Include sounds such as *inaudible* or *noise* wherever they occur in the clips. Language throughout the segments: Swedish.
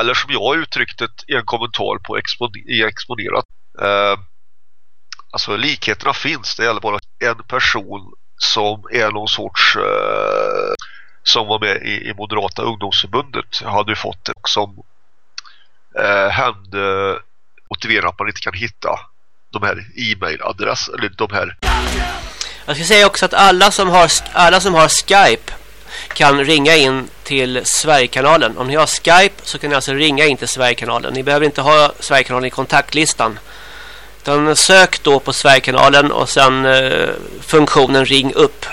eller som jag uttryckte det i en kommentar på i Exponerat. Eh, alltså likheterna finns. Det gäller bara en person som är någon sorts eh, som var med i, i Moderata ungdomsförbundet hade ju fått det som eh, hände motiverar att man inte kan hitta de här e-mailadresserna eller de här Jag ska säga också att alla som har alla som har Skype kan ringa in till Sverigekanalen. Om ni har Skype så kan ni alltså ringa in till Sverigekanalen. Ni behöver inte ha Sverigekanalen i kontaktlistan. Utan sök då på Sverigekanalen och sen eh, funktionen ring upp.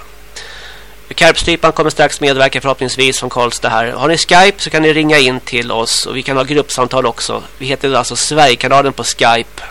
Karpstrypan kommer strax medverka förhoppningsvis från Karlstad här. Har ni Skype så kan ni ringa in till oss och vi kan ha gruppsamtal också. Vi heter alltså Sverigekanalen på Skype.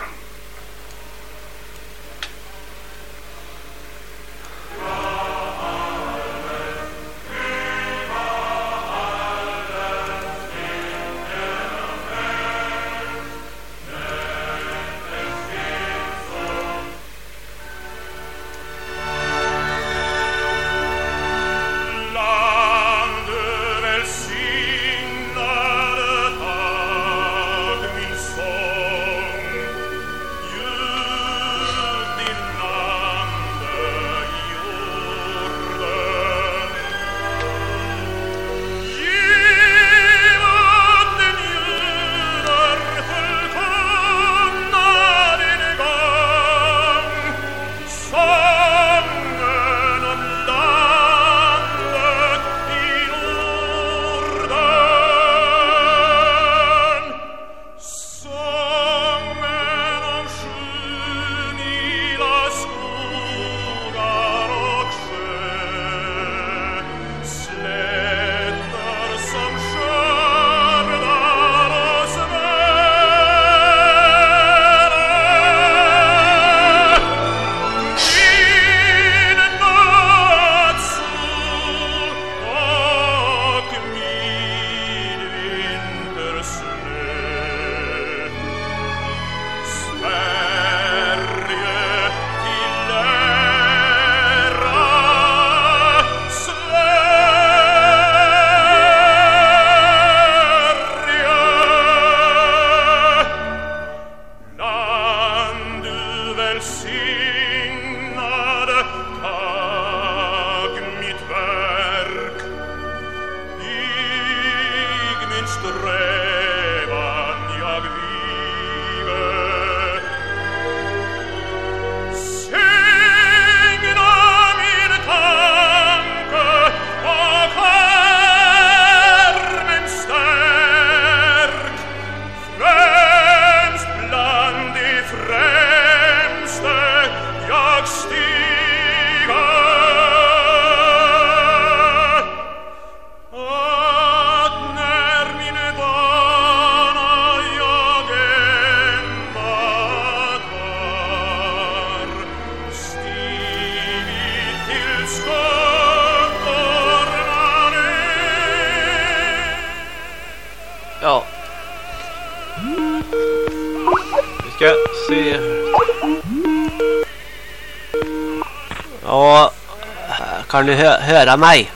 Kan du hö höra mig?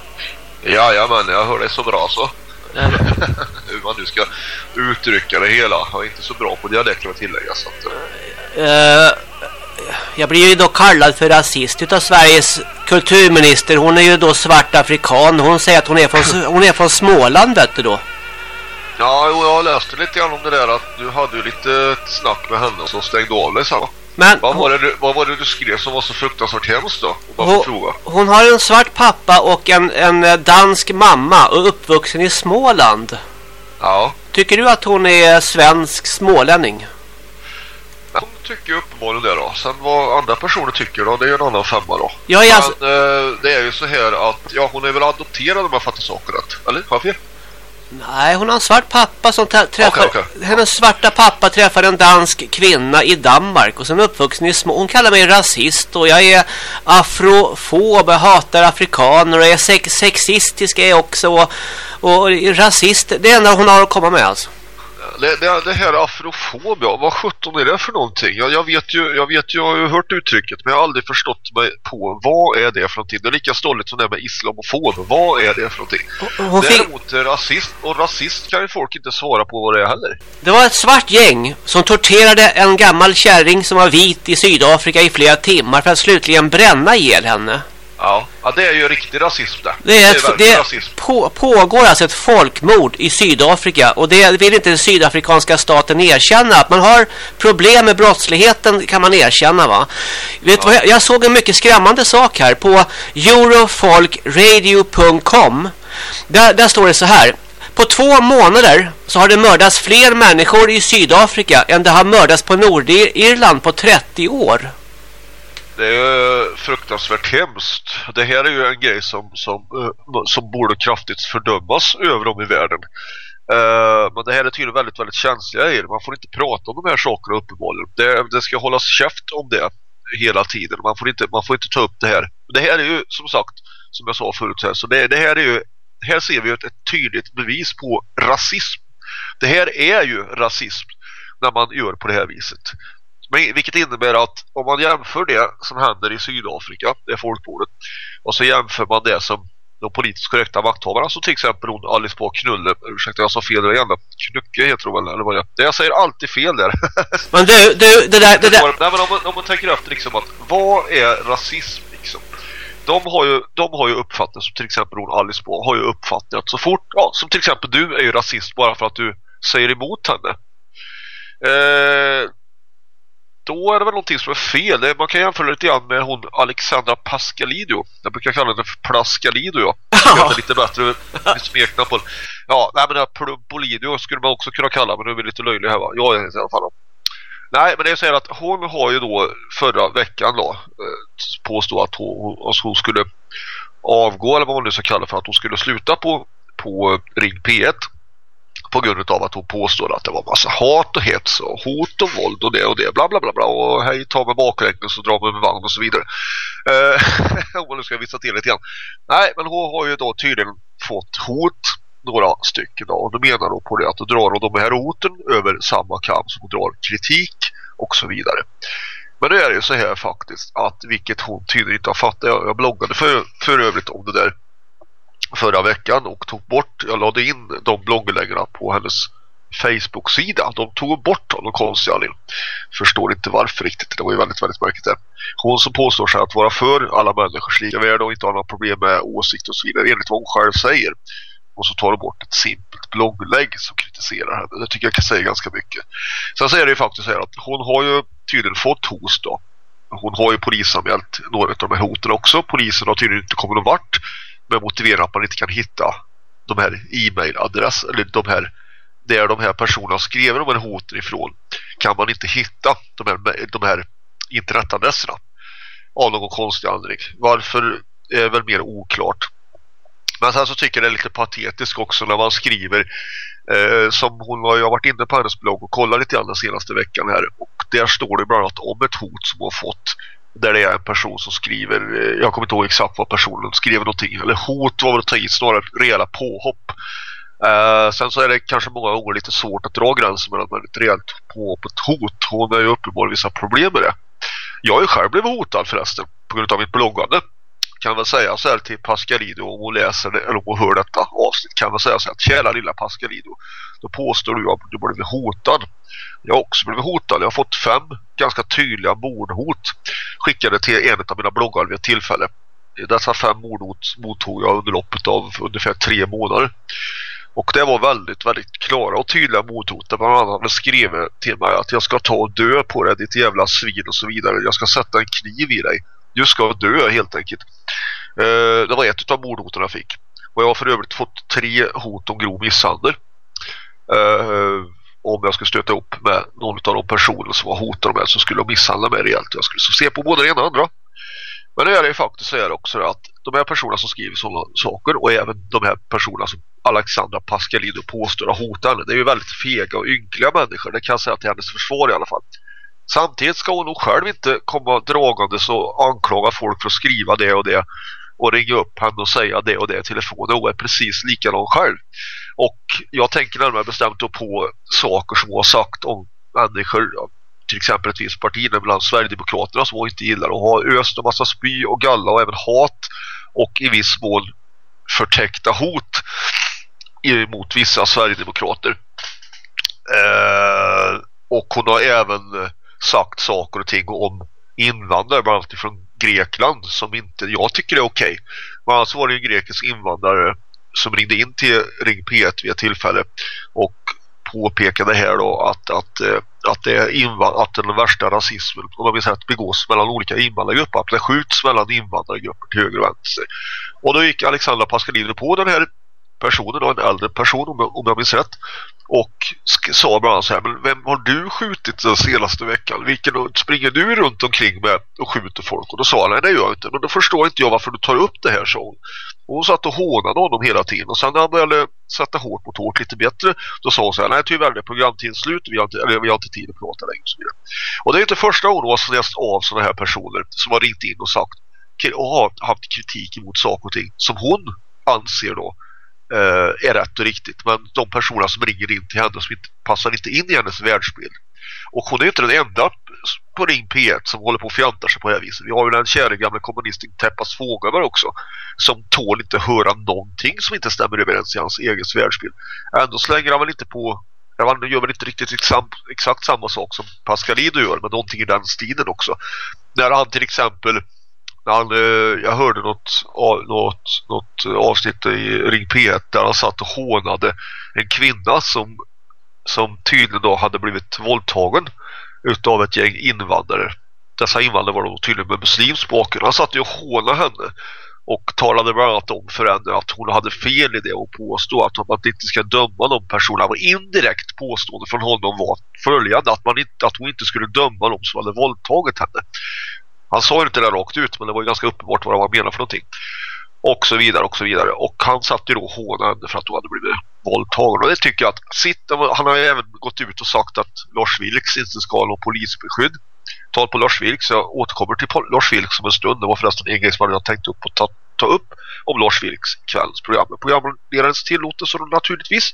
Ja, ja men jag hör dig så bra så. *laughs* Hur man nu ska uttrycka det hela. Jag är inte så bra på dialekter att tillägga. Så att, uh, jag blir ju då kallad för rasist utav Sveriges kulturminister. Hon är ju då svart afrikan. Hon säger att hon är från, hon är från Småland vet du då. Ja, jag läste lite grann om det där att du hade ju lite snack med henne som stängde av dig sen. Men vad, var det du, vad var det du skrev som var så fruktansvärt hemskt då? Hon, hon har en svart pappa och en, en eh, dansk mamma och uppvuxen i Småland. Ja. Tycker du att hon är svensk smålänning? Hon tycker uppenbarligen det då. Sen vad andra personer tycker då, det är ju en annan femma då. Ja, Men alltså... eh, det är ju så här att, ja hon är väl adopterad om jag fattar saker rätt. Eller? Har jag fel? Nej, hon har en svart pappa som träffar... Okay, okay. Hennes svarta pappa träffar en dansk kvinna i Danmark. Och sen uppvuxen i små... Hon kallar mig rasist och jag är afrofob. Jag hatar afrikaner och jag är sex sexistisk är jag också. Och, och rasist, det enda hon har att komma med alltså. Det, det, det här afrofob, ja, vad sjutton är det för någonting? Jag, jag, vet ju, jag vet ju, jag har ju hört uttrycket men jag har aldrig förstått mig på vad är det för någonting. Det är lika stolligt som det med islamofob. Vad är det för någonting? Hon Däremot fick... rasist och rasist kan ju folk inte svara på vad det är heller. Det var ett svart gäng som torterade en gammal kärring som var vit i Sydafrika i flera timmar för att slutligen bränna ihjäl henne. Ja, ja det är ju riktig rasism det. Det, är ett, det, är rasism. På, pågår alltså ett folkmord i Sydafrika och det vill inte den sydafrikanska staten erkänna. Att man har problem med brottsligheten kan man erkänna va. Vet ja. vad, jag, jag såg en mycket skrämmande sak här på eurofolkradio.com. Där, där står det så här. På två månader så har det mördats fler människor i Sydafrika än det har mördats på Nordirland på 30 år. Det är fruktansvärt hemskt. Det här är ju en grej som, som, eh, som borde kraftigt fördömas över om i världen. Eh, men det här är tydligen väldigt, väldigt känsliga grejer. Man får inte prata om de här sakerna uppenbarligen. Det, det ska hållas käft om det hela tiden. Man får inte, man får inte ta upp det här. Det här är ju som sagt, som jag sa förut här, så det, det här är ju här ser vi ett, ett tydligt bevis på rasism. Det här är ju rasism när man gör på det här viset. Vilket innebär att om man jämför det som händer i Sydafrika, det folkmordet, och så jämför man det som de politiskt korrekta makthavarna, så till exempel hon Alice på Knulle, ursäkta jag sa fel där igen, Knucke heter hon väl, eller vad det är. Jag säger alltid fel där. *laughs* men du, du, det där... Det där... *laughs* Nej, men om, man, om man tänker efter liksom att, vad är rasism liksom? De har ju, de har ju uppfattat, som till exempel hon Alice på, har ju uppfattat att så fort, ja, som till exempel du är ju rasist bara för att du säger emot henne. Eh, då är det väl någonting som är fel. Man kan jämföra lite grann med hon Alexandra Pascalido. Jag brukar kalla henne för Plascalido, ja. *laughs* Det är lite bättre smekna på Ja, nej men Polidio skulle man också kunna kalla, men nu är vi lite löjlig här va. Jag är i alla fall. Nej, men det är så att hon har ju då förra veckan då eh, påstå att hon, att hon skulle avgå eller vad man nu ska kalla för att hon skulle sluta på, på Ring P1 på grund av att hon påstår att det var massa hat och hets och hot och våld och det och det bla bla bla bla. Och hej ta med bakräkning så drar man med vagn och så vidare. Eh, *laughs* om man nu ska visa till lite grann. Nej men hon har ju då tydligen fått hot några stycken då, och då menar hon på det att då drar hon de här hoten över samma kam som hon drar kritik och så vidare. Men nu är det ju så här faktiskt att vilket hon tydligen inte har fattat. Jag, jag bloggade för, för övrigt om det där förra veckan och tog bort, jag lade in de blogginläggen på hennes Facebook-sida. De tog bort honom konstig anledning. Förstår inte varför riktigt. Det var ju väldigt, väldigt märkligt det. Hon som påstår sig att vara för alla människors lika värde och inte ha några problem med åsikt och så vidare enligt vad hon själv säger. Och så tar de bort ett simpelt blogglägg som kritiserar henne. Det tycker jag kan säga ganska mycket. Sen så är det ju faktiskt här att hon har ju tydligen fått hos då. Hon har ju polisanmält några av de här hoten också. Polisen har tydligen inte kommit någon vart med motivera att man inte kan hitta de här e-mailadress eller de här där de här personerna skrev de här hoten ifrån kan man inte hitta de här, de här internetadresserna av någon konstig anledning. Varför är väl mer oklart. Men sen så tycker jag det är lite patetiskt också när man skriver eh, som hon har ju varit inne på hennes blogg och kollat lite grann den senaste veckan här och där står det bland annat om ett hot som hon har fått där det är en person som skriver, eh, jag kommer inte ihåg exakt vad personen skriver någonting, eller hot var väl att ta i snarare rejäla påhopp. Uh, sen så är det kanske många gånger lite svårt att dra gränsen mellan ett rejält påhopp och ett hot. Hon har ju uppenbarligen vissa problem med det. Jag har ju själv blivit hotad förresten på grund av mitt bloggande. Kan väl säga så här till Pascalido om hon läser det, eller om hon hör detta avsnitt kan väl säga så här, kära lilla Pascalido då påstår du att du blivit hotad jag har också blivit hotad. Jag har fått fem ganska tydliga mordhot skickade till en av mina bloggar vid ett tillfälle. Dessa fem mordhot mottog jag under loppet av ungefär tre månader. Och det var väldigt, väldigt klara och tydliga mordhot. Där bland annat skrev till mig att jag ska ta och dö på dig, ditt jävla svin och så vidare. Jag ska sätta en kniv i dig. Du ska dö helt enkelt. Eh, det var ett av mordhoten jag fick. Och jag har för övrigt fått tre hot om grov misshandel. Eh, eh, om jag skulle stöta upp med någon av de personer som var hotade med så skulle de misshandla mig rejält. Jag skulle så se på både det ena och andra. Men det är det faktiskt så är också att de här personerna som skriver sådana saker och även de här personerna som Alexandra Pascalino påstår har hotat henne, det är ju väldigt fega och ynkliga människor. Det kan jag säga till hennes försvar i alla fall. Samtidigt ska hon nog själv inte komma dragande och anklaga folk för att skriva det och det och ringa upp henne och säga det och det i telefonen Hon är precis likadan själv. Och jag tänker närmare bestämt då på saker som hon har sagt om människor till exempel ett visst parti, bland Sverigedemokraterna som hon inte gillar och har öst en massa spy och galla och även hat och i viss mån förtäckta hot emot vissa Sverigedemokrater. Eh, och hon har även sagt saker och ting om invandrare, bland annat från Grekland som inte jag tycker är okej. Okay. Men alltså var det en grekisk invandrare som ringde in till Ring P1 vid ett tillfälle och påpekade här då att, att, eh, att, det är att den värsta rasismen om man vill säga att begås mellan olika invandrargrupper att det skjuts mellan invandrargrupper till höger och vänster. Och då gick Alexandra Pascalino på den här personen då, en äldre person om jag, om jag minns rätt och sa bara så här, men vem har du skjutit den senaste veckan? Vilken springer du runt omkring med och skjuter folk? Och då sa han, nej det gör jag inte. Men då förstår inte jag varför du tar upp det här, så hon. Och hon satt och hånade honom hela tiden. Och sen när han började sätta hårt mot hårt lite bättre, då sa hon så här, nej tyvärr det är programtidens slut, vi har inte, eller, vi har inte tid att prata längre. Och, så vidare. och det är inte första gången hon har snäst av sådana här personer som har ringt in och sagt och har haft kritik emot saker och ting som hon anser då eh, är rätt och riktigt. Men de personer som ringer in till henne som inte, passar inte in i hennes världsbild. Och hon är inte den enda på Ring P1 som håller på att fjantar sig på det här viset. Vi har ju den kära gamla kommunisten Teppas Fågöver också som tål inte höra någonting som inte stämmer överens i hans egen världsbild. Ändå slänger han väl inte på han gör väl inte riktigt exakt, exakt samma sak som Pascalino gör men någonting i den stilen också. När han till exempel han, eh, jag hörde något, något, något avsnitt i Ring P1 där han satt och hånade en kvinna som, som tydligen då hade blivit våldtagen utav ett gäng invandrare. Dessa invandrare var då tydligen med muslims bakgrund. Han satt ju och hånade henne och talade bland annat om för henne att hon hade fel i det och påstod att man inte ska döma de personerna. Och indirekt påstående från honom var följande att, man inte, att hon inte skulle döma de som hade våldtagit henne. Han sa ju inte det rakt ut men det var ju ganska uppenbart vad han menade för någonting. Och så vidare och så vidare. Och han satt ju då hånande för att hon hade blivit våldtagen. Och det tycker jag att sitta, han har ju även gått ut och sagt att Lars Vilks inte ska ha någon polisbeskydd. Tal på Lars Vilks, jag återkommer till Lars Vilks om en stund. Det var förresten en grej som jag tänkt upp och ta, ta upp om Lars Vilks kvällsprogram. Programledarens tillåtelse naturligtvis.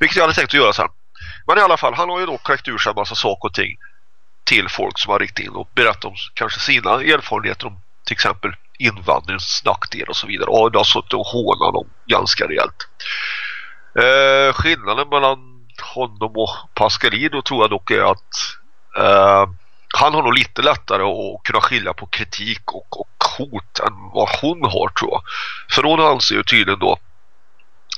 Vilket jag hade tänkt att göra sen. Men i alla fall, han har ju då kräckt ur sig en massa saker och ting till folk som har ringt in och berättat om kanske sina erfarenheter om till exempel invandringens nackdelar och så vidare. Och det har suttit och hånat dem ganska rejält. Eh, skillnaden mellan honom och Pascalido tror jag dock är att eh, han har nog lite lättare att kunna skilja på kritik och, och hot än vad hon har tror jag. För hon anser ju tydligen då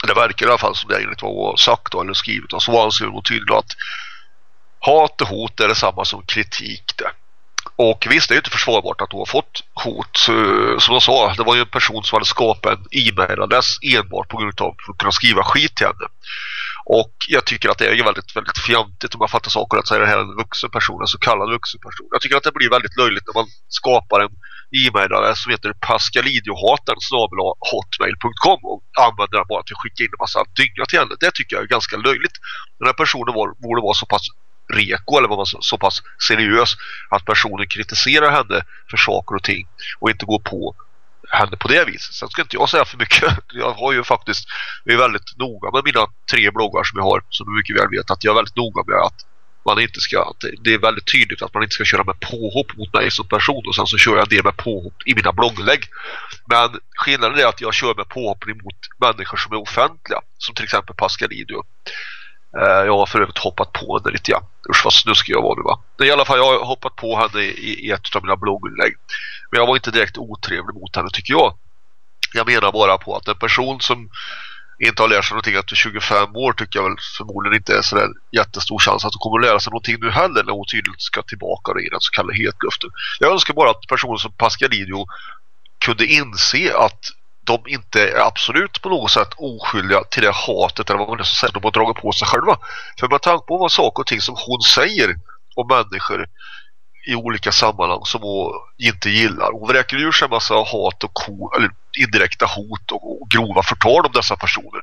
det verkar i alla fall som det enligt vad hon har sagt då, eller skrivit Så så anser hon tydligen att hat och hot är detsamma som kritik det. Och visst, det är inte försvarbart att hon har fått hot. Som jag sa, det var ju en person som hade skapat en e-mailadress enbart på grund av att kunna skriva skit till henne. Och jag tycker att det är väldigt, väldigt fjantigt om jag fattar saker att säga det här är en vuxen person, en så kallad vuxen person. Jag tycker att det blir väldigt löjligt när man skapar en e-mailadress som heter pascalidiohaten hotmail.com och använder den bara till att skicka in en massa dynga till henne. Det tycker jag är ganska löjligt. Den här personen var, borde vara så pass reko eller var man så, så pass seriös att personen kritiserar henne för saker och ting och inte går på henne på det viset. Sen ska inte jag säga för mycket. *laughs* Jag har ju faktiskt, jag är väldigt noga med mina tre bloggar som jag har som du mycket väl vet att jag är väldigt noga med att man inte ska, att det är väldigt tydligt att man inte ska köra med påhopp mot mig som person och sen så kör jag det med påhopp i mina blogglägg. Men skillnaden är att jag kör med påhopp mot människor som är offentliga som till exempel Pascalino Eh, jag har för övrigt hoppat på henne lite grann. Usch vad snuskig jag var nu va. Men i alla fall jag har hoppat på henne i, i ett av mina blogginlägg. Men jag var inte direkt otrevlig mot henne tycker jag. Jag menar bara på att en person som inte har lärt sig någonting efter 25 år tycker jag väl förmodligen inte är sådär jättestor chans att hon kommer att lära sig någonting nu heller när hon tydligt ska tillbaka i den så kallade hetluften. Jag önskar bara att personer som Pascalino kunde inse att de inte är absolut på något sätt oskyldiga till det hatet eller vad man ska säga de har dragit på sig själva. För med tanke på vad saker och ting som hon säger om människor i olika sammanhang som hon inte gillar. Hon vräker ur sig en massa hat och ko, eller indirekta hot och, och grova förtal om dessa personer.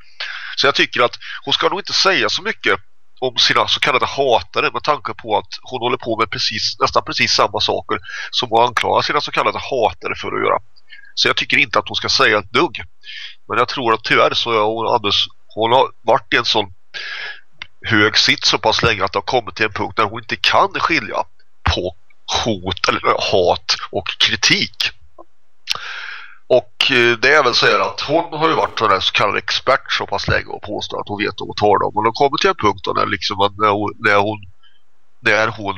Så jag tycker att hon ska nog inte säga så mycket om sina så kallade hatare med tanke på att hon håller på med precis, nästan precis samma saker som hon anklagar sina så kallade hatare för att göra. Så jag tycker inte att hon ska säga ett dugg. Men jag tror att tyvärr så har hon alldeles, hon har varit i en sån hög sitt så pass länge att det har kommit till en punkt där hon inte kan skilja på hot eller hat och kritik. Och eh, det är väl så här att hon har ju varit en så kallad expert så pass länge och påstår att hon vet vad hon talar om. Och har kommit till en punkt där liksom, när, hon, när, hon, när hon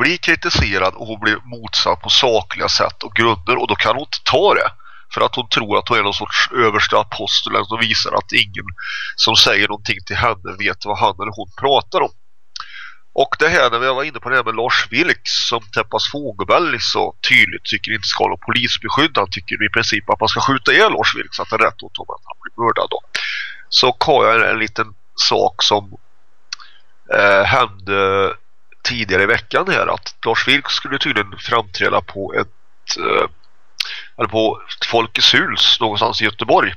blir kritiserad och hon blir motsatt på sakliga sätt och grunder och då kan hon inte ta det. För att hon tror att hon är någon sorts översta apostel som visar att ingen som säger någonting till henne vet vad han eller hon pratar om. Och det här när vi var inne på det här med Lars Vilks som Teppas Fogelberg så tydligt tycker inte ska ha någon polisbeskydd. Han tycker i princip att man ska skjuta ihjäl Lars Vilks att det är rätt åt honom att han blir mördad då. Så har jag en liten sak som eh, hände tidigare i veckan här att Lars Vilks skulle tydligen framträda på ett eh, eller på Folkets hus någonstans i Göteborg.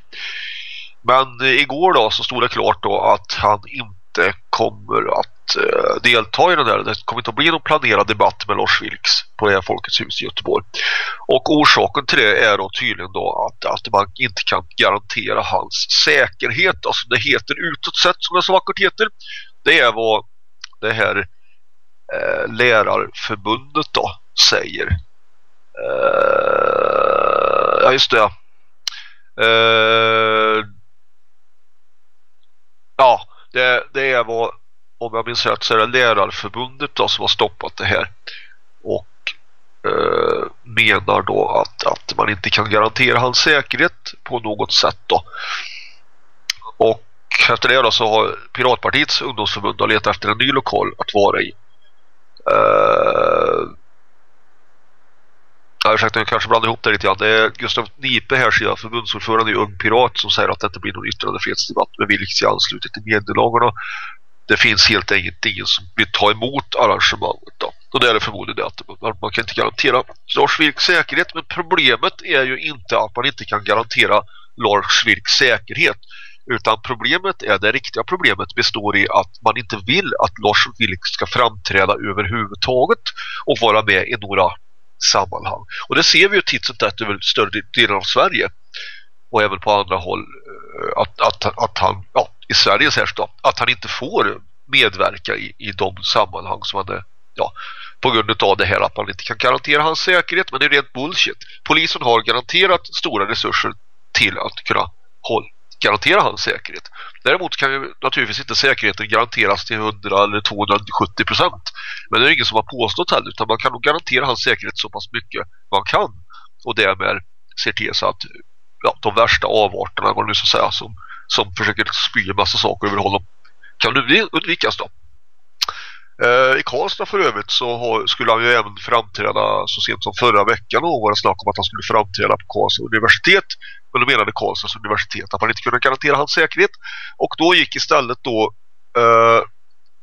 Men eh, igår då så stod det klart då att han inte kommer att eh, delta i den där. Det kommer inte att bli någon planerad debatt med Lars Vilks på det här Folkets hus i Göteborg. Och orsaken till det är då tydligen då att, att man inte kan garantera hans säkerhet. Alltså det heter utåt sett som det så vackert heter. Det är vad det här eh, lärarförbundet då säger. Eh, ja just det. Eh, ja, det, det är vad om jag minns rätt så är det lärarförbundet då som har stoppat det här och eh, menar då att, att man inte kan garantera hans säkerhet på något sätt då. Och efter det då så har Piratpartiets ungdomsförbund letat efter en ny lokal att vara i. Uh, ja, ursäkta, jag kanske blandar ihop det lite grann. Det är Gustav Nipe här, förbundsordförande i Ung Pirat som säger att det inte blir någon yttrandefrihetsdebatt med Vilks liksom i anslutning till medielagarna. Det finns helt enkelt ingen som vill ta emot arrangemanget då. Och det är det förmodligen det att man kan inte garantera Lars Vilks säkerhet. Men problemet är ju inte att man inte kan garantera Lars Vilks säkerhet. Utan problemet är, det riktiga problemet består i att man inte vill att Lars Vilks ska framträda överhuvudtaget och vara med i några sammanhang. Och det ser vi ju titt som tätt över större delen av Sverige och även på andra håll eh, att, att, att han, ja, i Sverige särskilt då, att han inte får medverka i, i de sammanhang som han är, ja, på grund av det här att man inte kan garantera hans säkerhet, men det är rent bullshit. Polisen har garanterat stora resurser till att kunna hålla, garantera hans säkerhet. Däremot kan ju naturligtvis inte säkerheten garanteras till 100 eller 270 procent. Men det är ingen som har påstått heller utan man kan nog garantera hans säkerhet så pass mycket man kan. Och därmed ser till så att ja, de värsta avarterna vad nu ska säga, som, som försöker spy en massa saker över honom kan undvikas då. Eh, I Karlstad för övrigt så har, skulle han ju även framträda så sent som förra veckan och var det snack om att han skulle framträda på Karlstad universitet. Men då menade Karlstads universitet att man inte kunde garantera hans säkerhet. Och då gick istället då eh,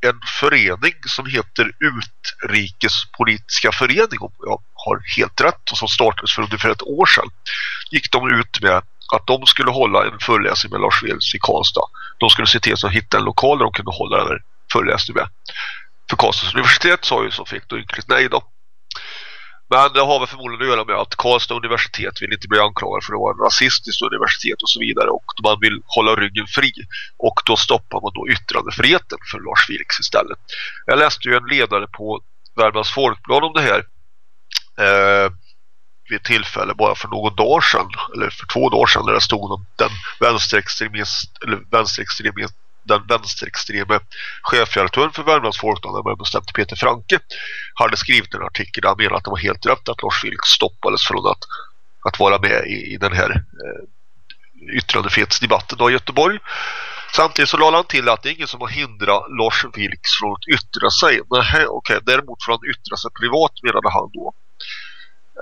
en förening som heter Utrikespolitiska förening om jag har helt rätt och som startades för ungefär ett år sedan gick de ut med att de skulle hålla en föreläsning med Lars Vilks i Karlstad. De skulle se till att hitta en lokal där de kunde hålla den här föreläsningen med. För Karlstads universitet sa ju så fick då ynkligt nej då. Men det har väl förmodligen att göra med att Karlstad universitet vill inte bli anklagad för att vara en rasistiskt universitet och så vidare och man vill hålla ryggen fri och då stoppar man då yttrandefriheten för Lars Vilks istället. Jag läste ju en ledare på Värmlands Folkblad om det här eh, vid tillfälle bara för någon dag sedan eller för två dagar sedan där det stod om den vänsterextremist eller vänsterextremist den vänsterextreme chefredaktören för Värmlands Folkblad, bestämt Peter Franke, hade skrivit en artikel där han menade att det var helt rätt att Lars Vilks stoppades från att, att vara med i, i den här eh, yttrandefrihetsdebatten i Göteborg. Samtidigt så lade han till att det är ingen som har hindrat Lars Vilks från att yttra sig. Nej, okay. Däremot får han yttra sig privat menade han då.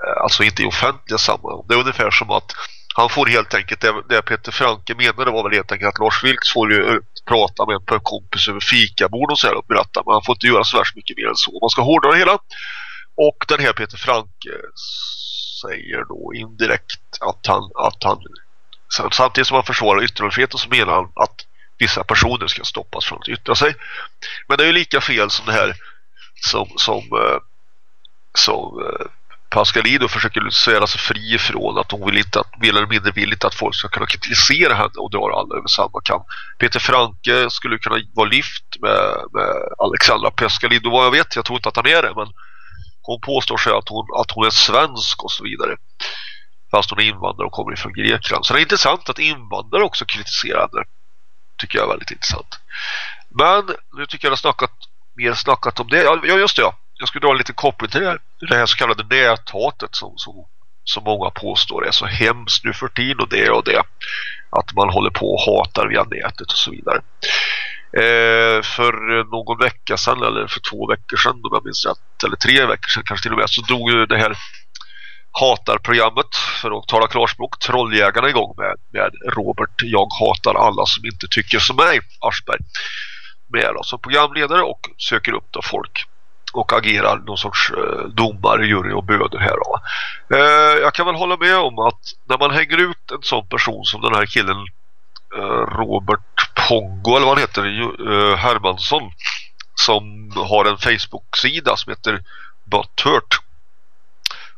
Eh, alltså inte i offentliga sammanhang. Det är ungefär som att han får helt enkelt, det, Peter Franke menade var väl helt enkelt att Lars Vilks får ju eh, prata med en kompis över fikabord och så här och berätta, Man får inte göra så värst mycket mer än så. Man ska hårdra det hela. Och den här Peter Franke säger då indirekt att han, att han samtidigt som han försvarar yttrandefriheten så menar han att vissa personer ska stoppas från att yttra sig. Men det är ju lika fel som det här som, som, eh, som eh, Pascalido försöker svära sig fri ifrån att hon vill inte att, mer eller mindre vill inte att folk ska kunna kritisera henne och dra alla över samma kam. Peter Franke skulle kunna vara lyft med, med Alexandra Pascalido vad jag vet, jag tror inte att han är det men hon påstår sig att hon, att hon är svensk och så vidare fast hon är invandrare och kommer ifrån Grekland. Så det är intressant att invandrare också kritiserar henne. Tycker jag är väldigt intressant. Men nu tycker jag att jag har snackat, mer snackat om det. Ja, just det ja jag skulle dra en liten koppling till det här, så kallade näthatet som, som, som många påstår är så hemskt nu för tiden och det och det. Att man håller på och hatar via nätet och så vidare. Eh, för någon vecka sedan eller för två veckor sedan om jag minns rätt, eller tre veckor sedan kanske till och med så drog ju det här hatarprogrammet för att tala klarspråk Trolljägarna igång med, med Robert Jag hatar alla som inte tycker som mig Aschberg med som programledare och söker upp då folk och agerar någon sorts eh, domare, jury och böder här. Eh, jag kan väl hålla med om att när man hänger ut en sån person som den här killen eh, Robert Pongo eller vad han heter, eh, Hermansson som har en Facebook-sida som heter Butthurt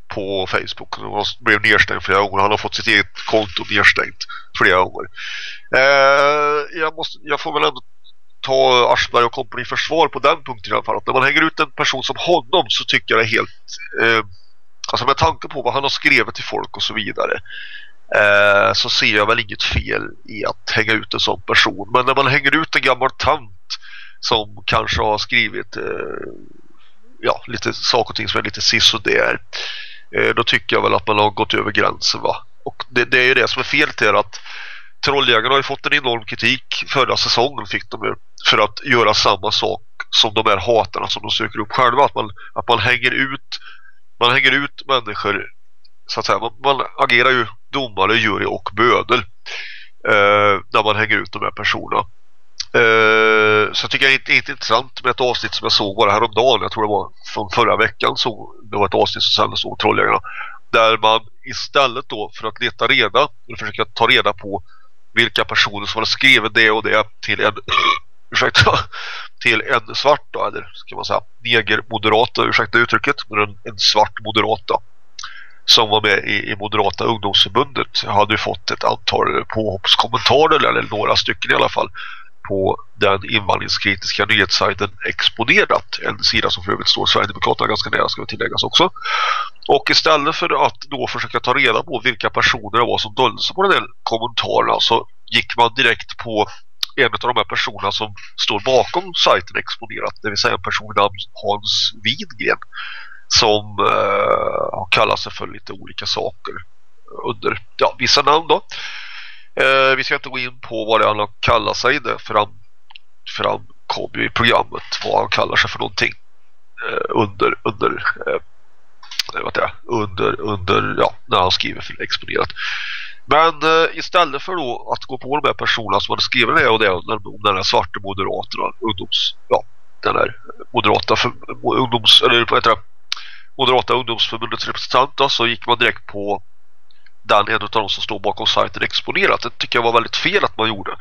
på Facebook. Han blev nedstängd flera gånger. Han har fått sitt eget konto nedstängt flera gånger. Eh, jag, måste, jag får väl ändå ta Aschberg och kompani försvar på den punkten i alla fall. Att när man hänger ut en person som honom så tycker jag det är helt... Eh, alltså med tanke på vad han har skrivit till folk och så vidare eh, så ser jag väl inget fel i att hänga ut en sån person. Men när man hänger ut en gammal tant som kanske har skrivit eh, ja, lite saker och ting som är lite sisådär eh, då tycker jag väl att man har gått över gränsen va. Och det, det är ju det som är fel till att Trolljägarna har ju fått en enorm kritik förra säsongen fick de ju för att göra samma sak som de här hatarna som de söker upp själva att man, att man hänger ut man hänger ut människor så att säga, man, man agerar ju domare, jury och bödel eh, när man hänger ut de här personerna. Eh, så jag tycker det är inte intressant med ett avsnitt som jag såg bara häromdagen, jag tror det var från förra veckan så det var ett avsnitt som sändes om Trolljägarna. Där man istället då för att leta reda eller försöka ta reda på vilka personer som har skrivit det och det till en *clears throat* ursäkta, till en svart då, eller ska man säga negermoderata, ursäkta uttrycket, men en, en svart moderata som var med i, i Moderata ungdomsförbundet jag hade ju fått ett antal påhoppskommentarer eller några stycken i alla fall på den invandringskritiska nyhetssajten Exponerat, en sida som för övrigt står Sverigedemokraterna ganska nära ska vi tilläggas också. Och istället för att då försöka ta reda på vilka personer det var som dolde sig på den här kommentarerna så gick man direkt på en av de här personerna som står bakom sajten Exponerat, det vill säga en person namn Hans Widgren som eh, har kallat sig för lite olika saker under ja, vissa namn då. Eh, vi ska inte gå in på vad det han kallat sig det fram, ju i programmet vad han kallar sig för någonting eh, under under eh, Eh, vad det, under under ja när han skriver för exponerat. Men eh, istället för då att gå på de här personerna som hade skrivit det och det om den här svarta moderaterna ungdoms ja den här eh, moderata för, ungdoms eller vad heter det Moderata ungdomsförbundets representant då, så gick man direkt på den en av de som står bakom sajten exponerat. Det tycker jag var väldigt fel att man gjorde.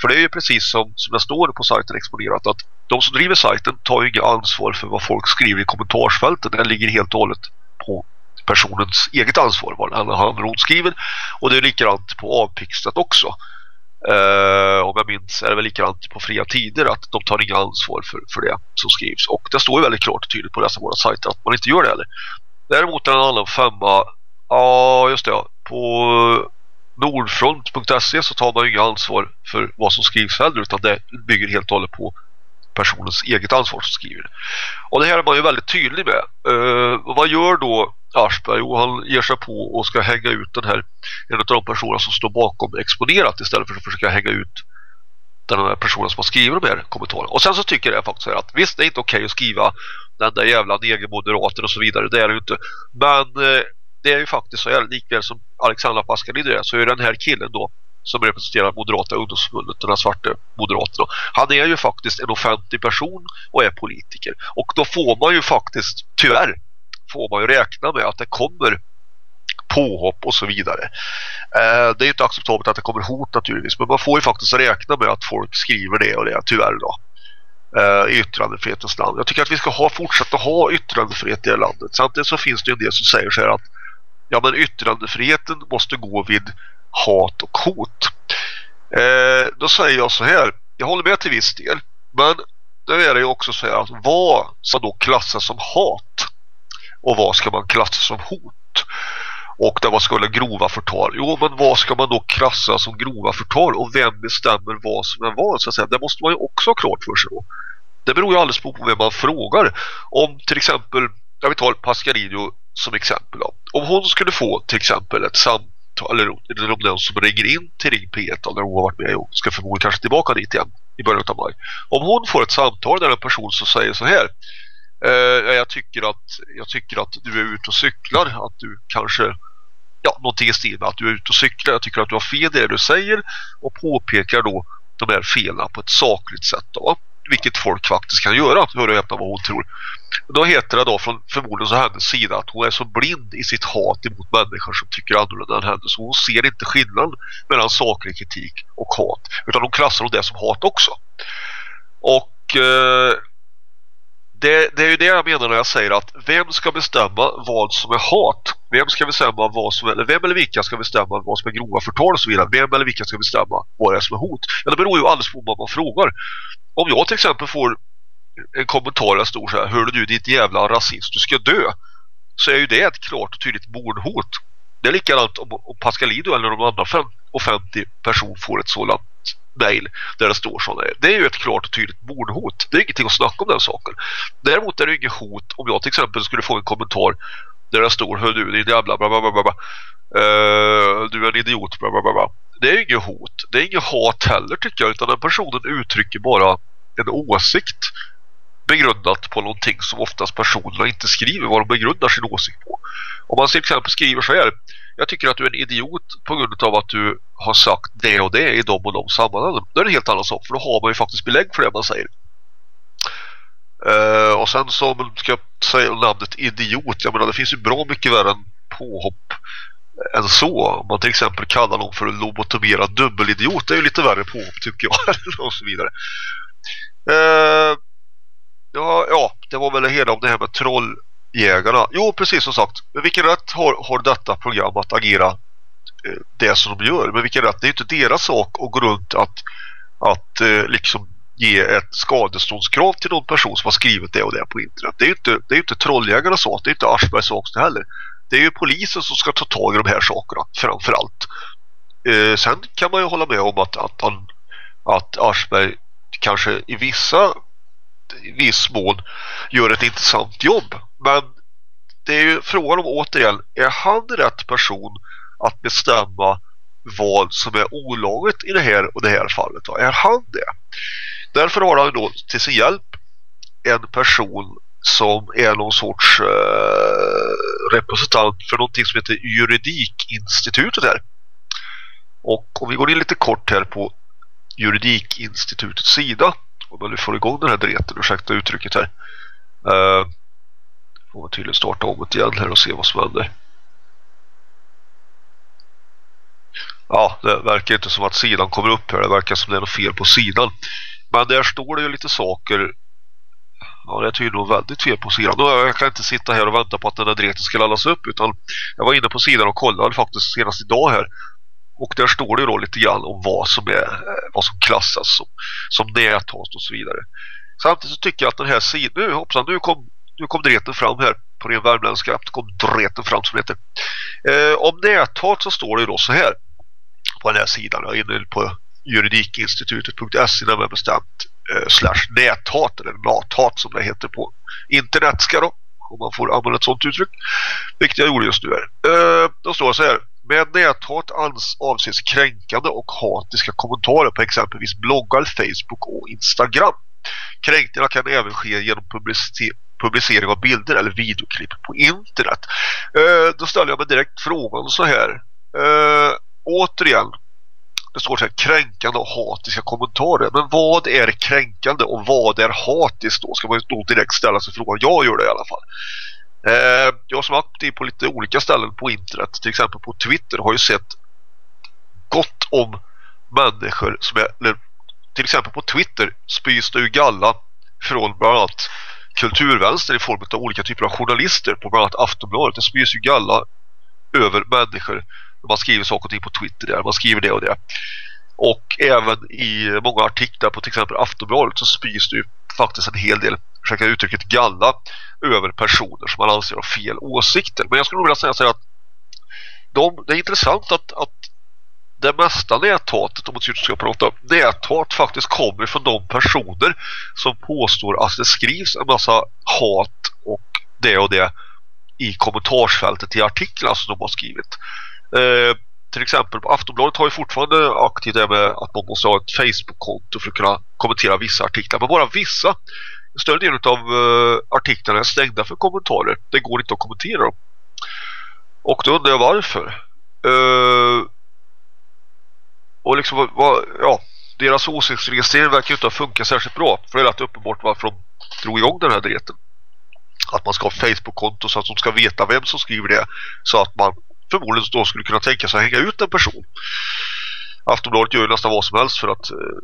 För det är ju precis som, som det står på sajten exponerat att de som driver sajten tar ju inget ansvar för vad folk skriver i kommentarsfälten. Det ligger helt och hållet på personens eget ansvar vad han eller skriver. Och det är likadant på avpixlat också. eh, om jag minns är det väl likadant på fria tider att de tar inga ansvar för, för det som skrivs. Och det står ju väldigt klart och tydligt på dessa våra sajter att man inte gör det heller. Däremot en annan femma Ja, just det. Ja. På nordfront.se så tar man ju inga ansvar för vad som skrivs heller utan det bygger helt och hållet på personens eget ansvar som skriver. Och det här är man ju väldigt tydlig med. Uh, vad gör då Aschberg? Jo, han ger sig på och ska hänga ut den här en av de personer som står bakom exponerat istället för att försöka hänga ut den här personen som har skrivit de här kommentarerna. Och sen så tycker jag faktiskt att visst det är inte okej okay att skriva den där jävla negermoderaten och så vidare, det är det ju inte. Men uh, det är ju faktiskt så här, likväl som Alexandra Pascalidou är så är den här killen då som representerar Moderata ungdomsförbundet, den här svarta moderaten. Han är ju faktiskt en offentlig person och är politiker. Och då får man ju faktiskt, tyvärr, får man ju räkna med att det kommer påhopp och så vidare. Eh, det är ju inte acceptabelt att det kommer hot naturligtvis, men man får ju faktiskt räkna med att folk skriver det och det, tyvärr då. eh, i yttrandefrihetens land. Jag tycker att vi ska ha, fortsätta ha yttrandefrihet i det här landet. Samtidigt så finns det ju en del som säger så här att ja men yttrandefriheten måste gå vid hat och hot. Eh, då säger jag så här, jag håller med till viss del, men då är det ju också så här att vad ska då klassas som hat och vad ska man klassa som hot? Och det var skulle grova förtal. Jo, men vad ska man då klassa som grova förtal? Och vem bestämmer vad som är vad? Så att säga. Det måste man ju också ha klart för sig då. Det beror ju alldeles på vem man frågar. Om till exempel, jag vill ta Pascalino som exempel. Då. Om hon skulle få till exempel ett samtal, eller, om den som ringer in till Ring P1 när hon har varit med och ska förmodligen kanske tillbaka dit igen i början av maj. Om hon får ett samtal där en person som säger så här eh, jag, tycker att, jag tycker att du är ute och cyklar, att du kanske ja, någonting i stil med att du är ute och cyklar. Jag tycker att du har fel i det du säger och påpekar då de här felen på ett sakligt sätt då. Vilket folk faktiskt kan göra, att och öppna vad hon tror. Då heter det då från förmodligen så hennes sida att hon är så blind i sitt hat emot människor som tycker annorlunda än henne. Så hon ser inte skillnaden mellan saklig kritik och hat. Utan hon klassar det som hat också. Och eh, det, det, är ju det jag menar när jag säger att vem ska bestämma vad som är hat? Vem ska bestämma vad som är, eller vem eller vilka ska bestämma vad som är grova förtal och så vidare? Vem eller vilka ska bestämma vad det är som är hot? Ja, det beror ju alldeles på vad man frågar. Om jag till exempel får en kommentar där står så här, hör du ditt jävla rasist, du ska dö. Så är ju det ett klart och tydligt mordhot. Det är likadant om, om Pascalido eller någon annan offentlig person får ett sådant mail där det står sådana. Det är ju ett klart och tydligt mordhot. Det är ingenting att snacka om den saken. Däremot är det inget hot om jag till exempel skulle få en kommentar där det står Hör du din jävla bla bla bla bla uh, Du är en idiot bla bla bla det är inget hot. Det är inget hat heller tycker jag utan den personen uttrycker bara en åsikt begrundat på någonting som oftast personerna inte skriver vad de begrundar sin åsikt på. Om man till exempel skriver så här jag tycker att du är en idiot på grund av att du har sagt det och det i de och de sammanhangen. Då är det en helt annan sak för då har man ju faktiskt belägg för det man säger. Uh, och sen så ska jag säga namnet idiot. Jag menar det finns ju bra mycket värre än påhopp än så. Om man till exempel kallar någon för en lobotomerad dubbelidiot det är ju lite värre påhopp tycker jag. *laughs* och så vidare. Eh, ja, ja, det var väl det hela om det här med trolljägarna. Jo, precis som sagt. Men vilken rätt har, har detta program att agera eh, det som de gör? Men vilken rätt? Det är ju inte deras sak att gå runt att, att eh, liksom ge ett skadeståndskrav till någon person som har skrivit det och det på internet. Det är ju inte, det är inte trolljägarnas sak, det är inte Aschbergs sak heller. Det är ju polisen som ska ta tag i de här sakerna framförallt. Eh, sen kan man ju hålla med om att, att, han, att Aschberg kanske i vissa i viss mån gör ett intressant jobb. Men det är ju frågan om återigen, är han rätt person att bestämma vad som är olagligt i det här och det här fallet? Då? Är han det? Därför har han då till sin hjälp en person som är någon sorts eh, representant för någonting som heter Juridikinstitutet där. Och om vi går in lite kort här på Juridikinstitutets sida om man nu får igång den här dreten, ursäkta uttrycket här. Eh, får man tydligen starta om det igen här och se vad som händer. Ja, det verkar inte som att sidan kommer upp här. Det verkar som det är något fel på sidan. Men där står det ju lite saker. Ja, det är tydligen väldigt fel på sidan. Jag kan inte sitta här och vänta på att den här dreten ska laddas upp. Utan jag var inne på sidan och kollade faktiskt senast idag här. Och där står det då lite grann om vad som, är, eh, vad som klassas som, som näthat och så vidare. Samtidigt så tycker jag att den här sidan, nu hoppsan, nu kom, nu kom dreten fram här på ren värmländska, kom dreten fram som heter. Eh, om näthat så står det då så här på den här sidan, jag är inne på juridikinstitutet.se när man bestämt eh, slash näthat eller nathat som det heter på internetska då om man får använda ett sånt uttryck vilket jag gjorde just nu här. Eh, då står det så här med näthat avses kränkande och hatiska kommentarer på exempelvis bloggar, Facebook och Instagram. Kränkningarna kan även ske genom publicering av bilder eller videoklipp på internet. Eh, då ställer jag mig direkt frågan så här. Eh, återigen, det står så här kränkande och hatiska kommentarer. Men vad är kränkande och vad är hatiskt då? Ska man då direkt ställa sig frågan. Jag gör det i alla fall. Eh, jag som är aktiv på lite olika ställen på internet, till exempel på Twitter, har ju sett gott om människor som är, eller, till exempel på Twitter spys det ju galla från bland annat kulturvänster i form av olika typer av journalister på bland annat Aftonbladet. Det spys ju galla över människor. Man skriver saker och ting på Twitter där. Man skriver det och det. Och även i många artiklar på till exempel Aftonbladet så spys det ju faktiskt en hel del, ursäkta uttrycket, galla över personer som man anser har fel åsikter. Men jag skulle nog vilja säga så att de, det är intressant att, att det mesta näthatet, om man ska prata näthat faktiskt kommer från de personer som påstår att det skrivs en massa hat och det och det i kommentarsfältet i artiklar som de har skrivit. Eh, till exempel på Aftonbladet har ju fortfarande aktivt det med att man måste ha ett Facebook-konto för att kunna kommentera vissa artiklar. Men bara vissa. Större delen av uh, artiklarna är stängda för kommentarer. Det går inte att kommentera dem. Och då undrar jag varför. Uh, och liksom vad, ja, deras åsiktsregistrering verkar inte ha funkat särskilt bra. För det är rätt uppenbart varför de drog igång den här dreten. Att man ska ha Facebook-konto så att de ska veta vem som skriver det. Så att man förmodligen då skulle kunna tänka sig att hänga ut en person. Aftonbladet gör ju nästan vad som helst för att eh,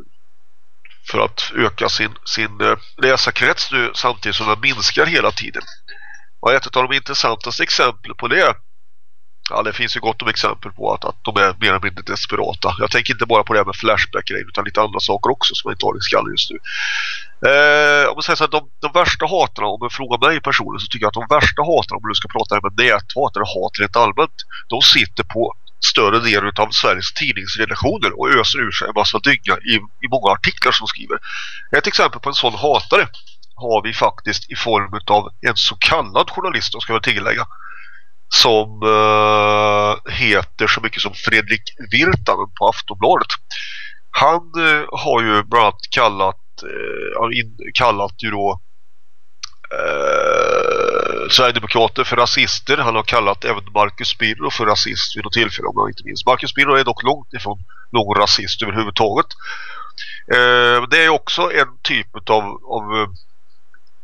för att öka sin, sin eh, läsarkrets nu samtidigt som den minskar hela tiden. Och ett av de intressantaste exemplen på det ja, det finns ju gott om exempel på att, att de är mer eller mindre desperata. Jag tänker inte bara på det med flashback-grejen utan lite andra saker också som jag inte har i skallen just nu. Eh, om man säger så här, de, de värsta hatarna, om man frågar mig personligen så tycker jag att de värsta hatarna, om du ska prata med näthat eller hat rent allmänt, de sitter på större delen av Sveriges tidningsredaktioner och öser ur sig en massa dynga i, i många artiklar som skriver. Ett exempel på en sån hatare har vi faktiskt i form av en så kallad journalist, ska jag tillägga som eh, heter så mycket som Fredrik Virtanen på Aftonbladet. Han eh, har ju bland annat kallat, uh, kallat ju då eh, Sverigedemokrater för rasister. Han har kallat även Marcus Birro för rasist vid något tillfälle om jag inte minns. Marcus Birro är dock långt ifrån någon rasist överhuvudtaget. Eh, det är också en typ av, av eh,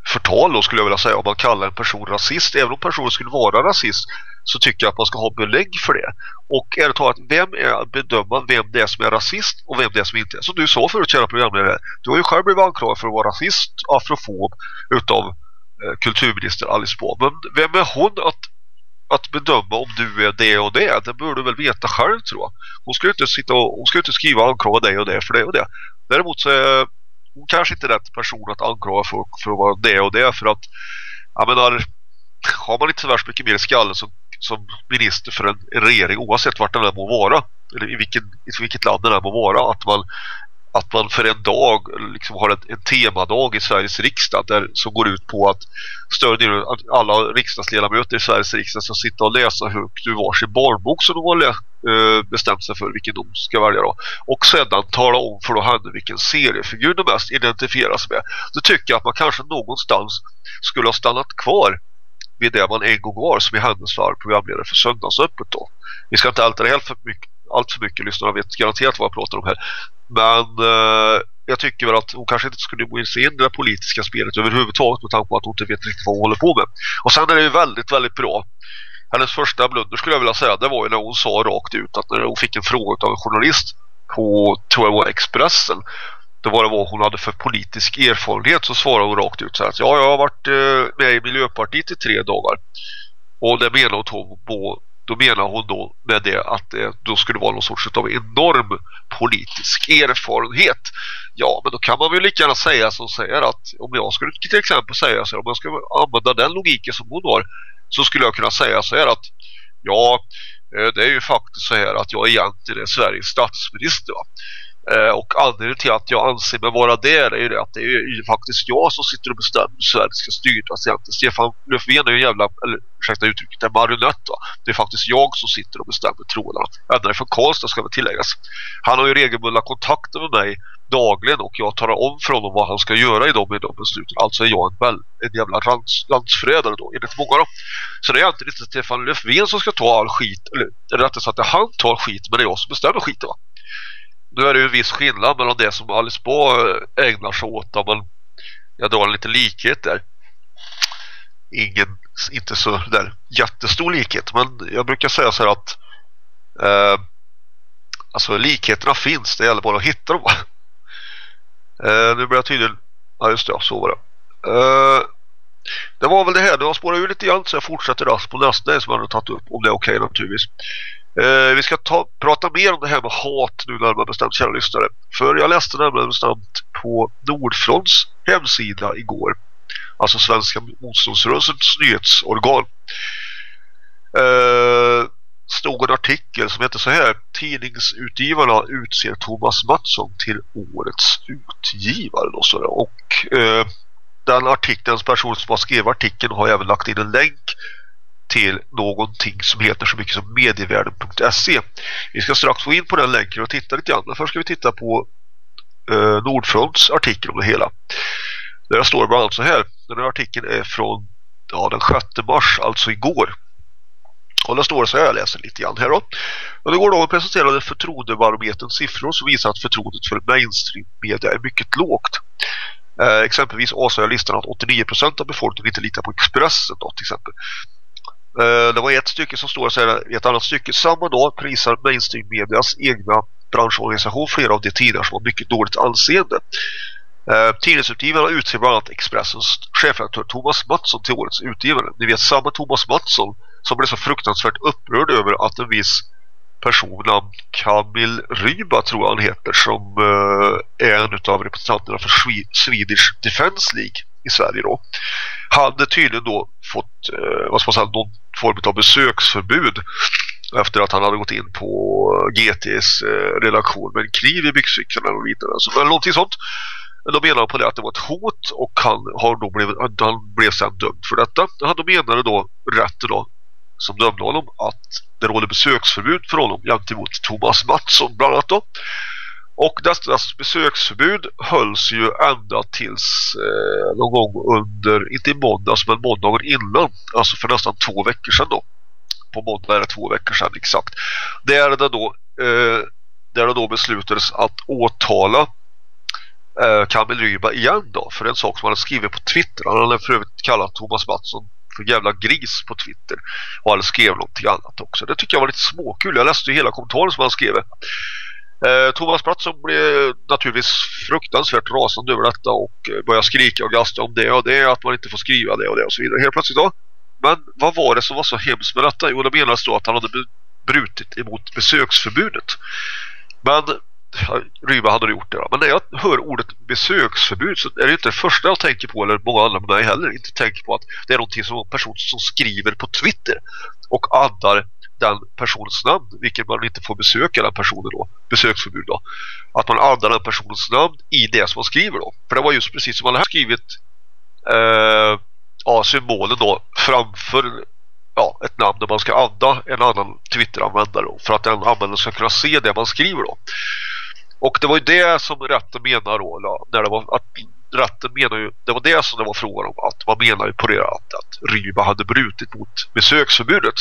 förtal då skulle jag vilja säga om man kallar en person rasist. Även om personen skulle vara rasist så tycker jag att man ska ha belägg för det. Och är det talat, vem är att bedöma vem det är som är rasist och vem det är som inte är? Som du sa förut, kära programledare, du har ju själv blivit anklagad för att vara rasist, afrofob utav eh, kulturminister Alice Bah. Men vem är hon att, att bedöma om du är det och det? Det bör du väl veta själv tror jag. Hon ska ju inte sitta och, hon ska inte skriva och anklaga dig och det för det och det. Däremot så är hon kanske inte rätt person att anklaga för, för att vara det och det för att jag menar, har man inte så värst mycket mer i skallen så som minister för en, en regering oavsett vart den må vara eller i, vilken, i vilket land den är må vara att man att man för en dag liksom har en, en temadag i Sveriges riksdag där, som går ut på att större delen av alla riksdagsledamöter i Sveriges riksdag ska sitta och läsa högt ur varsin barnbok som de har eh, bestämt sig för vilken de ska välja då. Och sedan tala om för då henne vilken seriefigur de mest identifieras med. Då tycker jag att man kanske någonstans skulle ha stannat kvar vid det man en gång var som i hennes programledare för söndagsöppet då. Vi ska inte älta det helt för mycket allt för mycket lyssnare vet garanterat vad jag pratar om här. Men eh, jag tycker väl att hon kanske inte skulle gå in sig i det politiska spelet överhuvudtaget med tanke på att hon inte vet riktigt vad hon håller på med. Och sen är det ju väldigt, väldigt bra. Hennes första blunder skulle jag vilja säga det var ju när hon sa rakt ut att när hon fick en fråga av en journalist på, tror jag var Expressen då var det vad hon hade för politisk erfarenhet så svarade hon rakt ut så här att ja, jag har varit eh, med i Miljöpartiet i tre dagar. Och det menar hon på då menar hon då med det att eh, det då skulle vara någon sorts av enorm politisk erfarenhet. Ja, men då kan man väl lika gärna säga som säger att om jag skulle till exempel säga så här, om jag ska använda den logiken som hon har så skulle jag kunna säga så här att ja, eh, det är ju faktiskt så här att jag egentligen är Sveriges statsminister va? Eh, och anledningen till att jag anser mig vara där är ju det att det är ju faktiskt jag som sitter och bestämmer hur Sverige ska styras egentligen. Stefan Löfven är ju en jävla, eller ursäkta uttrycket, en marionett va? Det är faktiskt jag som sitter och bestämmer trådarna. Ända från Karlstad ska väl tilläggas. Han har ju regelbundna kontakter med mig dagligen och jag talar om för honom vad han ska göra i de, i de besluten. Alltså är jag en, väl, en jävla lands, landsförrädare då, enligt många då. Så det är alltid inte Stefan Löfven som ska ta all skit, eller rättare sagt att han tar skit men det är jag som bestämmer skiten va. Nu är det ju en viss skillnad mellan det som Alice Bah eh, ägnar sig åt men jag drar en liten likhet där. Ingen, inte så där jättestor likhet men jag brukar säga så här att eh, alltså likheterna finns, det gäller bara att hitta dem. *laughs* Eh, nu blir jag tydligen, ja just det, så var det. Eh, det var väl det här, det har spårat ur lite grann så jag fortsätter rast på nästa som jag hade tagit upp om det är okej okay, naturligtvis. Eh, vi ska ta, prata mer om det här med hat nu närmare bestämt kära lyssnare. För jag läste närmare bestämt på Nordfronts hemsida igår. Alltså Svenska motståndsrörelsens nyhetsorgan. Eh, stod en artikel som heter så här Tidningsutgivarna utser Thomas Mattsson till årets utgivare då, så och eh, den artikelns person som har skrivit artikeln har även lagt in en länk till någonting som heter så mycket som medievärlden.se Vi ska strax få in på den länken och titta lite grann. Men först ska vi titta på eh, Nordfronts artikel om det hela. Där står bland annat så här. Den här artikeln är från ja, den 6 mars, alltså igår. Och där står det så här, jag läser lite grann här då. Och det går då att presentera förtroendebarometerns siffror som visar att förtroendet för mainstream-media är mycket lågt. Eh, exempelvis avslöjar listan att 89% av befolkningen inte litar på Expressen då, till exempel. Eh, det var ett stycke som står så här, i ett annat stycke. Samma dag prisar mainstream-medias egna branschorganisation flera av de tidningar som har mycket dåligt anseende. Eh, tidningsutgivarna utser bland annat Expressens chefredaktör Thomas Mattsson till årets utgivare. Ni vet samma Thomas Mattsson som blev så fruktansvärt upprörd över att en viss person namn Kamil Ryba tror jag han heter som eh, är en av representanterna för Swedish Defense League i Sverige då. Hade tydligen då fått eh, vad ska man säga, någon form av besöksförbud efter att han hade gått in på eh, GTs eh, relation med en kniv i byxfickan eller vidare. Så, eller någonting sånt. De menade på det att det var ett hot och han, har då blivit, han blev sen dömd för detta. Han menade då rätten då som dömde honom att det råder besöksförbud för honom gentemot Thomas Mattsson bland annat då. Och detta besöksförbud hölls ju ända tills eh, någon gång under, inte i måndags men måndagen innan, alltså för nästan två veckor sedan då. På måndag är det två veckor sedan exakt. Där det då, eh, där det då beslutades att åtala eh, Kamil Ryba igen då för en sak som han hade skrivit på Twitter. Han hade för övrigt kallat Thomas Mattsson för jävla gris på Twitter. Och han skrev någonting annat också. Det tycker jag var lite småkul. Jag läste ju hela kommentaren som han skrev. Eh, Thomas Mattsson blev naturligtvis fruktansvärt rasande över detta och eh, började skrika och gasta om det och det att man inte får skriva det och det och så vidare. Helt plötsligt då. Men vad var det som var så hemskt med detta? Jo, det menades då att han hade brutit emot besöksförbudet. Men Ryba hade gjort det. Men när jag hör ordet besöksförbud så är det inte det första jag tänker på eller många andra med mig heller inte tänker på att det är någonting som en person som skriver på Twitter och addar den personens namn vilket man inte får besöka den personen då besöksförbud då att man använder den personens namn i det som man skriver då för det var just precis som man hade skrivit eh, ja, symbolen då framför ja, ett namn där man ska adda en annan Twitter-användare för att den användaren ska kunna se det man skriver då och det var ju det som rätten menar då, när det var att rätten menar ju, det var det som det var frågan om att man menar ju på det att, att Ryba hade brutit mot besöksförbudet.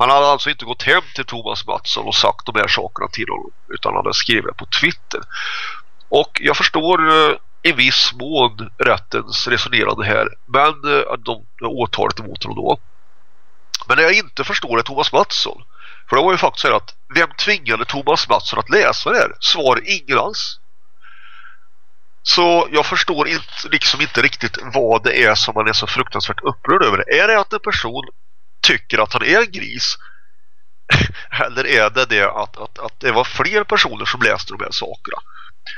Han hade alltså inte gått hem till Thomas Mattsson och sagt de här sakerna till honom utan han hade skrivit det på Twitter. Och jag förstår eh, i viss mån rättens resonerande här men eh, de, de åtalet emot honom då. Men det jag inte förstår är Thomas Mattsson. För det var ju faktiskt så att vem tvingade Thomas Mattsson att läsa det här? Svar ingen alls. Så jag förstår inte, liksom inte riktigt vad det är som man är så fruktansvärt upprörd över. Är det att en person tycker att han är en gris? Eller är det det att, att, att det var fler personer som läste de här sakerna?